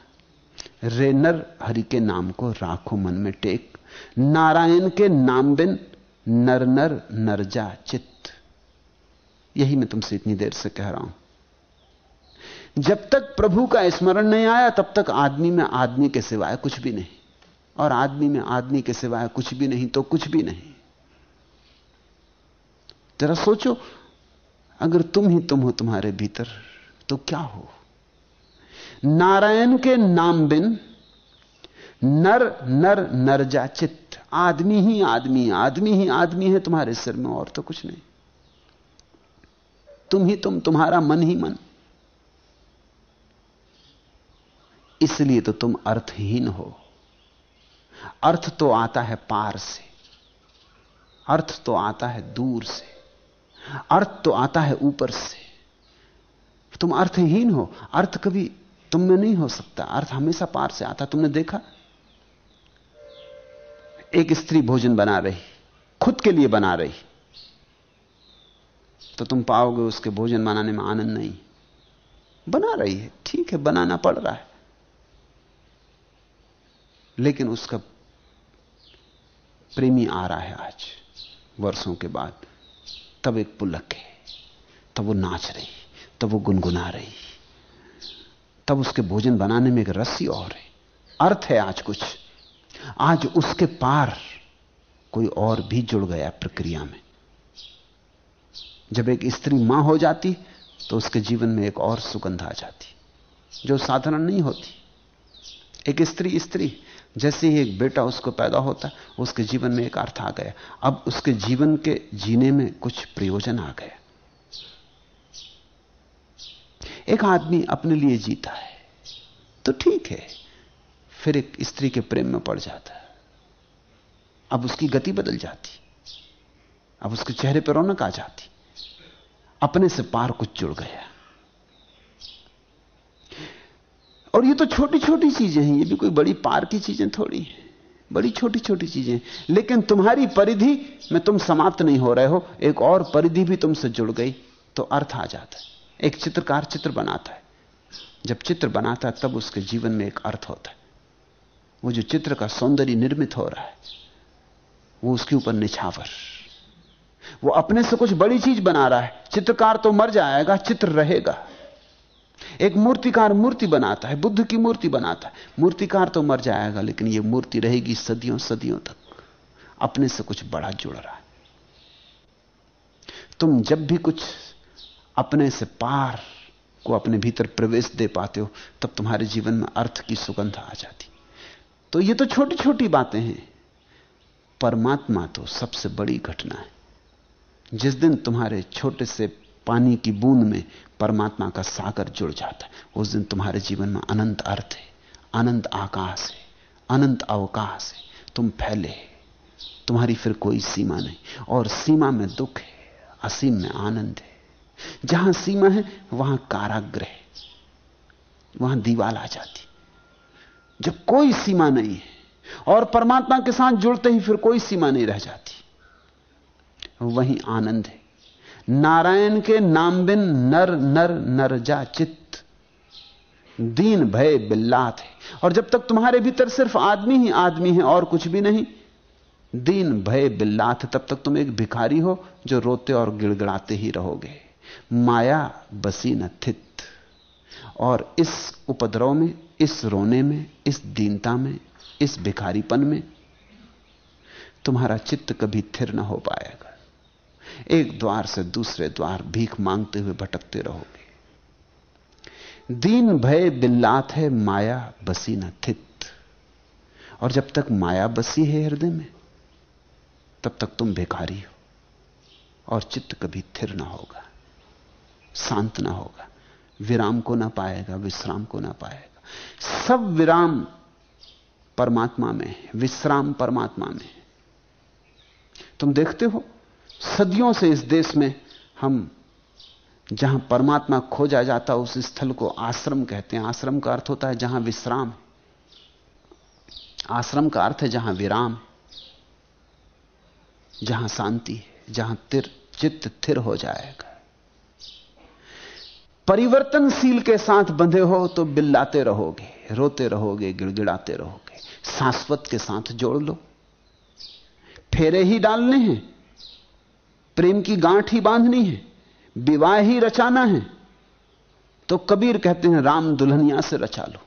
रे नर हरि के नाम को राखो मन में टेक। नारायण के नाम बिन नर नर नरजा चित्त। यही मैं तुमसे इतनी देर से कह रहा हूँ। जब तक प्रभु का स्मरण नहीं आया, तब तक आदमी में आदमी के सिवाय कुछ भी नहीं। और आदमी में आदमी के सिवाय कुछ भी नहीं तो कुछ भी नहीं। जरा सोचो अगर तुम ही तुम हो तुम्हारे भीतर तो क्या हो? नारायण के नाम बिन नर नर, नरजा चित्त। आदमी ही आदमी आदमी ही आदमी है तुम्हारे सिर में, और तो कुछ नहीं। तुम ही तुम, तुम्हारा मन ही मन। इसलिए तो तुम अर्थहीन हो। अर्थ तो आता है पार से, अर्थ तो आता है दूर से। अर्थ तो आता है ऊपर से। तुम अर्थहीन हो। अर्थ कभी तुम में नहीं हो सकता। अर्थ हमेशा पार से आता। तुमने देखा? एक स्त्री भोजन बना रही, खुद के लिए बना रही। तो तुम पाओगे उसके भोजन बनाने में आनंद नहीं। बना रही है। ठीक है, बनाना पड़ रहा है। लेकिन उसका प्रेमी आ रहा है आज, वर्षों के बाद। तब एक पुलक है। तब वो नाच रही, तब वो गुनगुना रही। तब उसके भोजन बनाने में एक रस्सी और है। अर्थ है आज कुछ। आज उसके पार कोई और भी जुड़ गया प्रक्रिया में। जब एक स्त्री माँ हो जाती तो उसके जीवन में एक और सुगंध आ जाती, जो साधारण नहीं होती। एक स्त्री स्त्री जैसे ही एक बेटा उसको पैदा होता, उसके जीवन में एक अर्थ आ गया। अब उसके जीवन के जीने में कुछ प्रयोजन आ गया। एक आदमी अपने लिए जीता है तो ठीक है, फिर एक स्त्री के प्रेम में पड़ जाता है। अब उसकी गति बदल जाती, अब उसके चेहरे पर रौनक आ जाती, अपने से पार कुछ जुड़ गया। और ये तो छोटी छोटी चीज़ें हैं, ये भी कोई बड़ी पार की चीज़ें थोड़ी हैं। बड़ी छोटी छोटी चीज़ें लेकिन तुम्हारी परिधि में तुम समाप्त नहीं हो रहे हो, एक और परिधि भी तुमसे जुड़ गई तो अर्थ आ जाता है। एक चित्रकार चित्र बनाता है। जब चित्र बनाता है, तब उसके जीवन में एक अर्थ होता है। वो जो चित्र का सौंदर्य निर्मित हो रहा है, वो उसके ऊपर निछावर। वो अपने से कुछ बड़ी चीज़ बना रहा है। चित्रकार तो मर जाएगा, चित्र रहेगा। एक मूर्तिकार मूर्ति बनाता है, बुद्ध की मूर्ति बनाता है। मूर्तिकार तो मर जाएगा, लेकिन यह मूर्ति रहेगी सदियों सदियों तक। अपने से कुछ बड़ा जुड़ रहा है। तुम जब भी कुछ अपने से पार को अपने भीतर प्रवेश दे पाते हो, तब तुम्हारे जीवन में अर्थ की सुगंध आ जाती। तो ये तो छोटी छोटी बातें हैं। परमात्मा तो सबसे बड़ी घटना है। जिस दिन तुम्हारे छोटे से पानी की बूंद में परमात्मा का सागर जुड़ जाता है। उस दिन तुम्हारे जीवन में अनंत अर्थ है, अनंत आकाश है, अनंत अवकाश है। तुम फैले तुम्हारी फिर कोई सीमा नहीं। और सीमा में दुख है, असीम में आनंद है। जहाँ सीमा है, वहाँ काराग्र है। वहाँ दीवाल आ जाती जब कोई सीमा नहीं है, और परमात्मा के साथ जुड़ते ही फिर कोई सीमा नहीं रह जाती। वही आनंद है। नारायण के नाम बिन नर नर नर जा चित्त। दीन भय बिल्लात है। और जब तक तुम्हारे भीतर सिर्फ़ आदमी ही आदमी है, और कुछ भी नहीं, दीन भय बिल्लात, तब तक तुम एक भिखारी हो जो रोते और गिड़गिड़ाते ही रहोगे। माया बसी न थित। और इस उपद्रव में, इस रोने में, इस दीनता में, इस भिखारीपन में तुम्हारा चित्त कभी थिर न हो पाएगा। एक द्वार से दूसरे द्वार भीख मांगते हुए भटकते रहोगे। दीन भय बिल्लात है, माया बसी न थित। और जब तक माया बसी है हृदय में, तब तक तुम भिखारी हो। और चित्त कभी थिर ना होगा, शांत ना होगा, विराम को ना पाएगा, विश्राम को ना पाएगा। सब विराम परमात्मा में विश्राम परमात्मा में तुम देखते हो? सदियों से इस देश में हम, जहाँ परमात्मा खोजा जाता उस स्थल को आश्रम कहते हैं। आश्रम का अर्थ होता है जहाँ विश्राम आश्रम का अर्थ है जहाँ विराम जहाँ शांति जहाँ तिर, चित्त थिर हो जाएगा। परिवर्तनशील के साथ बंधे हो तो बिल्लाते रहोगे, रोते रहोगे, गिड़गिड़ाते रहोगे। शाश्वत के साथ जोड़ लो। फेरे ही डालने हैं प्रेम की गांठ ही बांधनी है, विवाह ही रचाना है। तो कबीर कहते हैं, राम दुल्हनिया से रचा लो।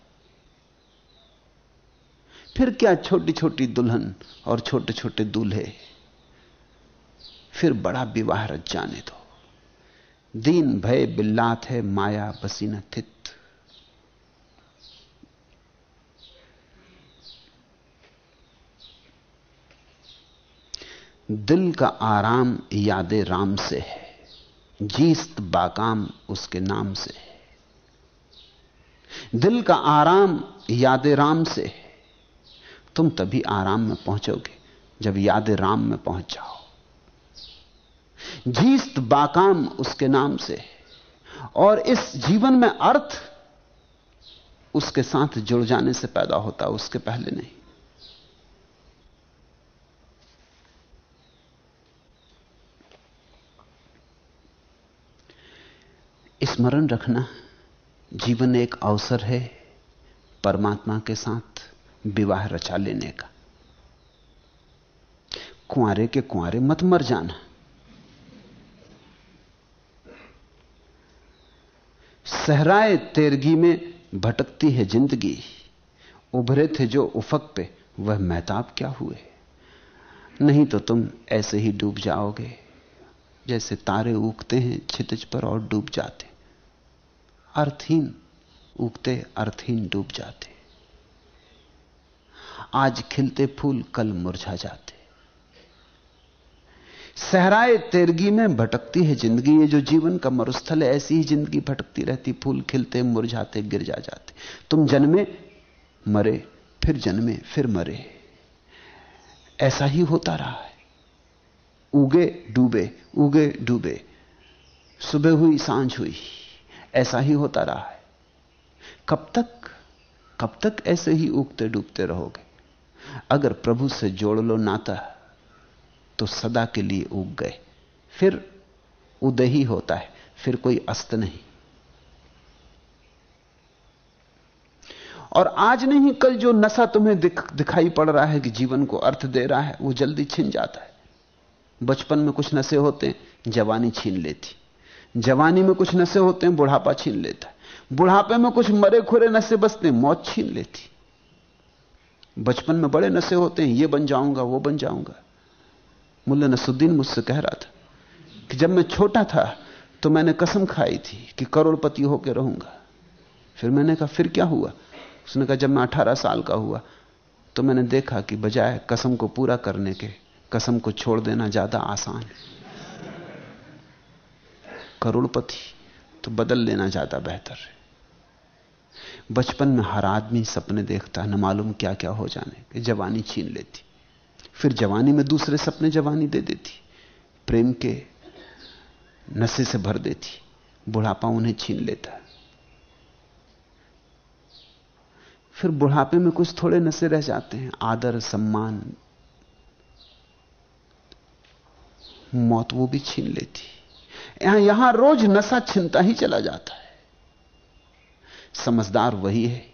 फिर क्या छोटी छोटी दुल्हन और छोटे छोटे दूल्हे? फिर बड़ा विवाह रच जाने दो। दीन भय बिल्लात है, माया बसीना थित दिल का आराम याद राम से है। जीस्त बाकाम उसके नाम से है। दिल का आराम याद राम से है। तुम तभी आराम में पहुंचोगे जब याद राम में पहुँच जाओ। जीस्त बाकाम उसके नाम से और इस जीवन में अर्थ उसके साथ जुड़ जाने से पैदा होता, उसके पहले नहीं। स्मरण रखना, जीवन एक अवसर है परमात्मा के साथ विवाह रचा लेने का। कुआरे के कुआरे मत मर जाना। सहराए तेरगी में भटकती है ज़िंदगी, उभरे थे जो उफक पे, वह महताब क्या हुए? नहीं तो तुम ऐसे ही डूब जाओगे, जैसे तारे उगते हैं छितज पर और डूब जाते। अर्थहीन उगते, अर्थहीन डूब जाते। आज खिलते फूल, कल मुरझा जाते। सहराए तेरगी में भटकती है ज़िंदगी, ये जो जीवन का मरुस्थल है, ऐसी ही ज़िंदगी भटकती रहती, फूल खिलते, मुरझाते, गिर जा जाते। तुम जन्मे, मरे, फिर जन्मे, फिर मरे। ऐसा ही होता रहा है। उगे, डूबे उगे, डूबे। सुबह हुई, साँझ हुई। ऐसा ही होता रहा है। कब तक? कब तक ऐसे ही उगते डूबते रहोगे? अगर प्रभु से जोड़ लो नाता तो सदा के लिए उग गए। फिर उदय ही होता है फिर कोई अस्त नहीं। और आज नहीं कल जो नशा तुम्हें दिख, दिखाई पड़ रहा है कि जीवन को अर्थ दे रहा है वो जल्दी छिन जाता है। बचपन में कुछ नशे होते हैं जवानी छीन लेती। जवानी में कुछ नशे होते हैं, बुढ़ापा छीन लेता है। बुढ़ापे में कुछ मरे खुरे नशे बसते हैं, मौत छीन लेती। बचपन में बड़े नशे होते हैं, ये बन जाऊँगा, वो बन जाऊँगा। मुल्ला नसुद्दीन मुझसे कह रहा था कि जब मैं छोटा था तो मैंने कसम खाई थी कि करोड़पति होकर रहूँगा। फिर मैंने कहा, फिर क्या हुआ? उसने कहा, जब मैं अठारह साल का हुआ तो मैंने देखा कि बजाय कसम को पूरा करने के, कसम को छोड़ देना ज़्यादा आसान है। करोड़पति तो बदल लेना ज़्यादा बेहतर है। बचपन में हर आदमी सपने देखता है न मालूम क्या क्या हो जाने, कि जवानी छीन लेती। फिर जवानी में दूसरे सपने जवानी दे देती। प्रेम के नशे से भर देती। बुढ़ापा उन्हें छीन लेता। फिर बुढ़ापे में कुछ थोड़े नशे रह जाते हैं। आदर, सम्मान, मौत, वो भी छीन लेती। यहाँ यहाँ रोज नशा छिनता ही चला जाता है। समझदार वही है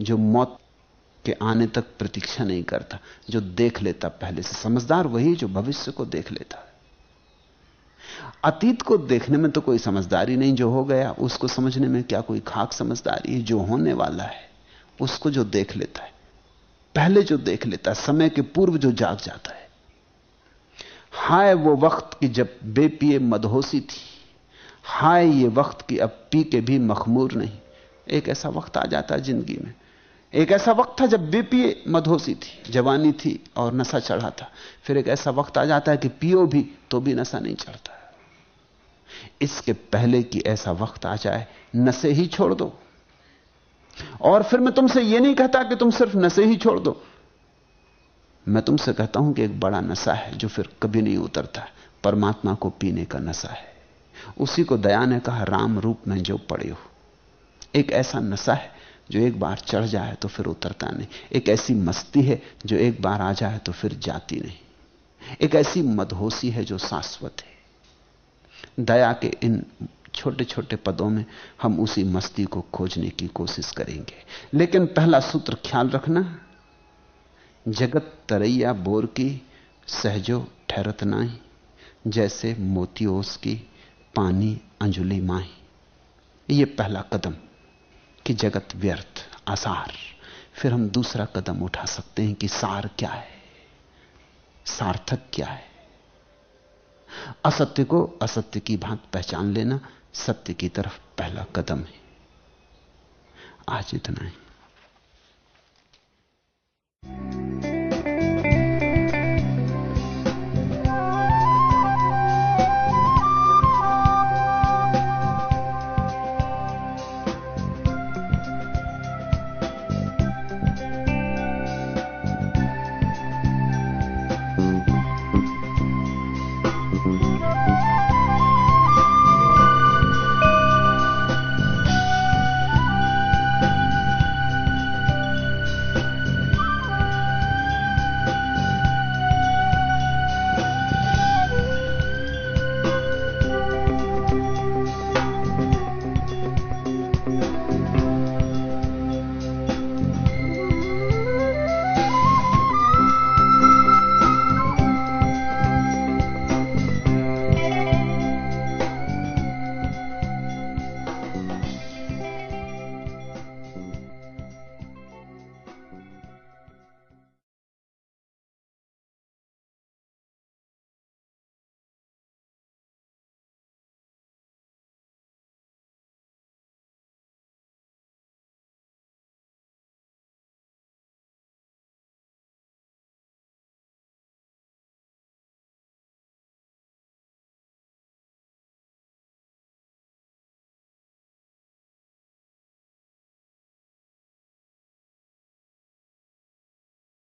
जो मौत के आने तक प्रतीक्षा नहीं करता, जो देख लेता पहले से। समझदार वही जो भविष्य को देख लेता है। अतीत को देखने में तो कोई समझदारी नहीं जो हो गया, उसको समझने में क्या कोई खाक समझदारी है? जो होने वाला है, उसको जो देख लेता है। पहले जो देख लेता है, समय के पूर्व जो जाग जाता है। हाय वो वक्त की जब बेपिए मदहोसी थी, हाय ये वक्त की अब पी के भी मखमूर नहीं। एक ऐसा वक्त आ जाता है ज़िंदगी में। एक ऐसा वक्त था जब बेपिए मदहोसी थी, जवानी थी और नशा चढ़ा था। फिर एक ऐसा वक्त आ जाता है कि पियो भी तो भी नशा नहीं चढ़ता। इसके पहले कि ऐसा वक्त आ जाए, नशे ही छोड़ दो। और फिर मैं तुमसे यह नहीं कहता कि तुम सिर्फ़ नशे ही छोड़ दो। मैं तुमसे कहता हूँ कि एक बड़ा नशा है जो फिर कभी नहीं उतरता। परमात्मा को पीने का नशा है। उसी को दया ने कहा, राम रूप में जो पड़े हो। एक ऐसा नशा है जो एक बार चढ़ जाए तो फिर उतरता नहीं। एक ऐसी मस्ती है जो एक बार आ जाए तो फिर जाती नहीं। एक ऐसी मदहोशी है जो शाश्वत है। दया के इन छोटे छोटे पदों में हम उसी मस्ती को खोजने की कोशिश करेंगे। लेकिन पहला सूत्र ख्याल रखना जगत तरैया बोर की, सहजो ठहरत नाई जैसे मोतियोस की पानी अंजुली माही। ये पहला कदम कि जगत व्यर्थ, आसार। फिर हम दूसरा कदम उठा सकते हैं कि सार क्या है? सार्थक क्या है? असत्य को असत्य की भांत पहचान लेना सत्य की तरफ़ पहला कदम है। आज इतना ही।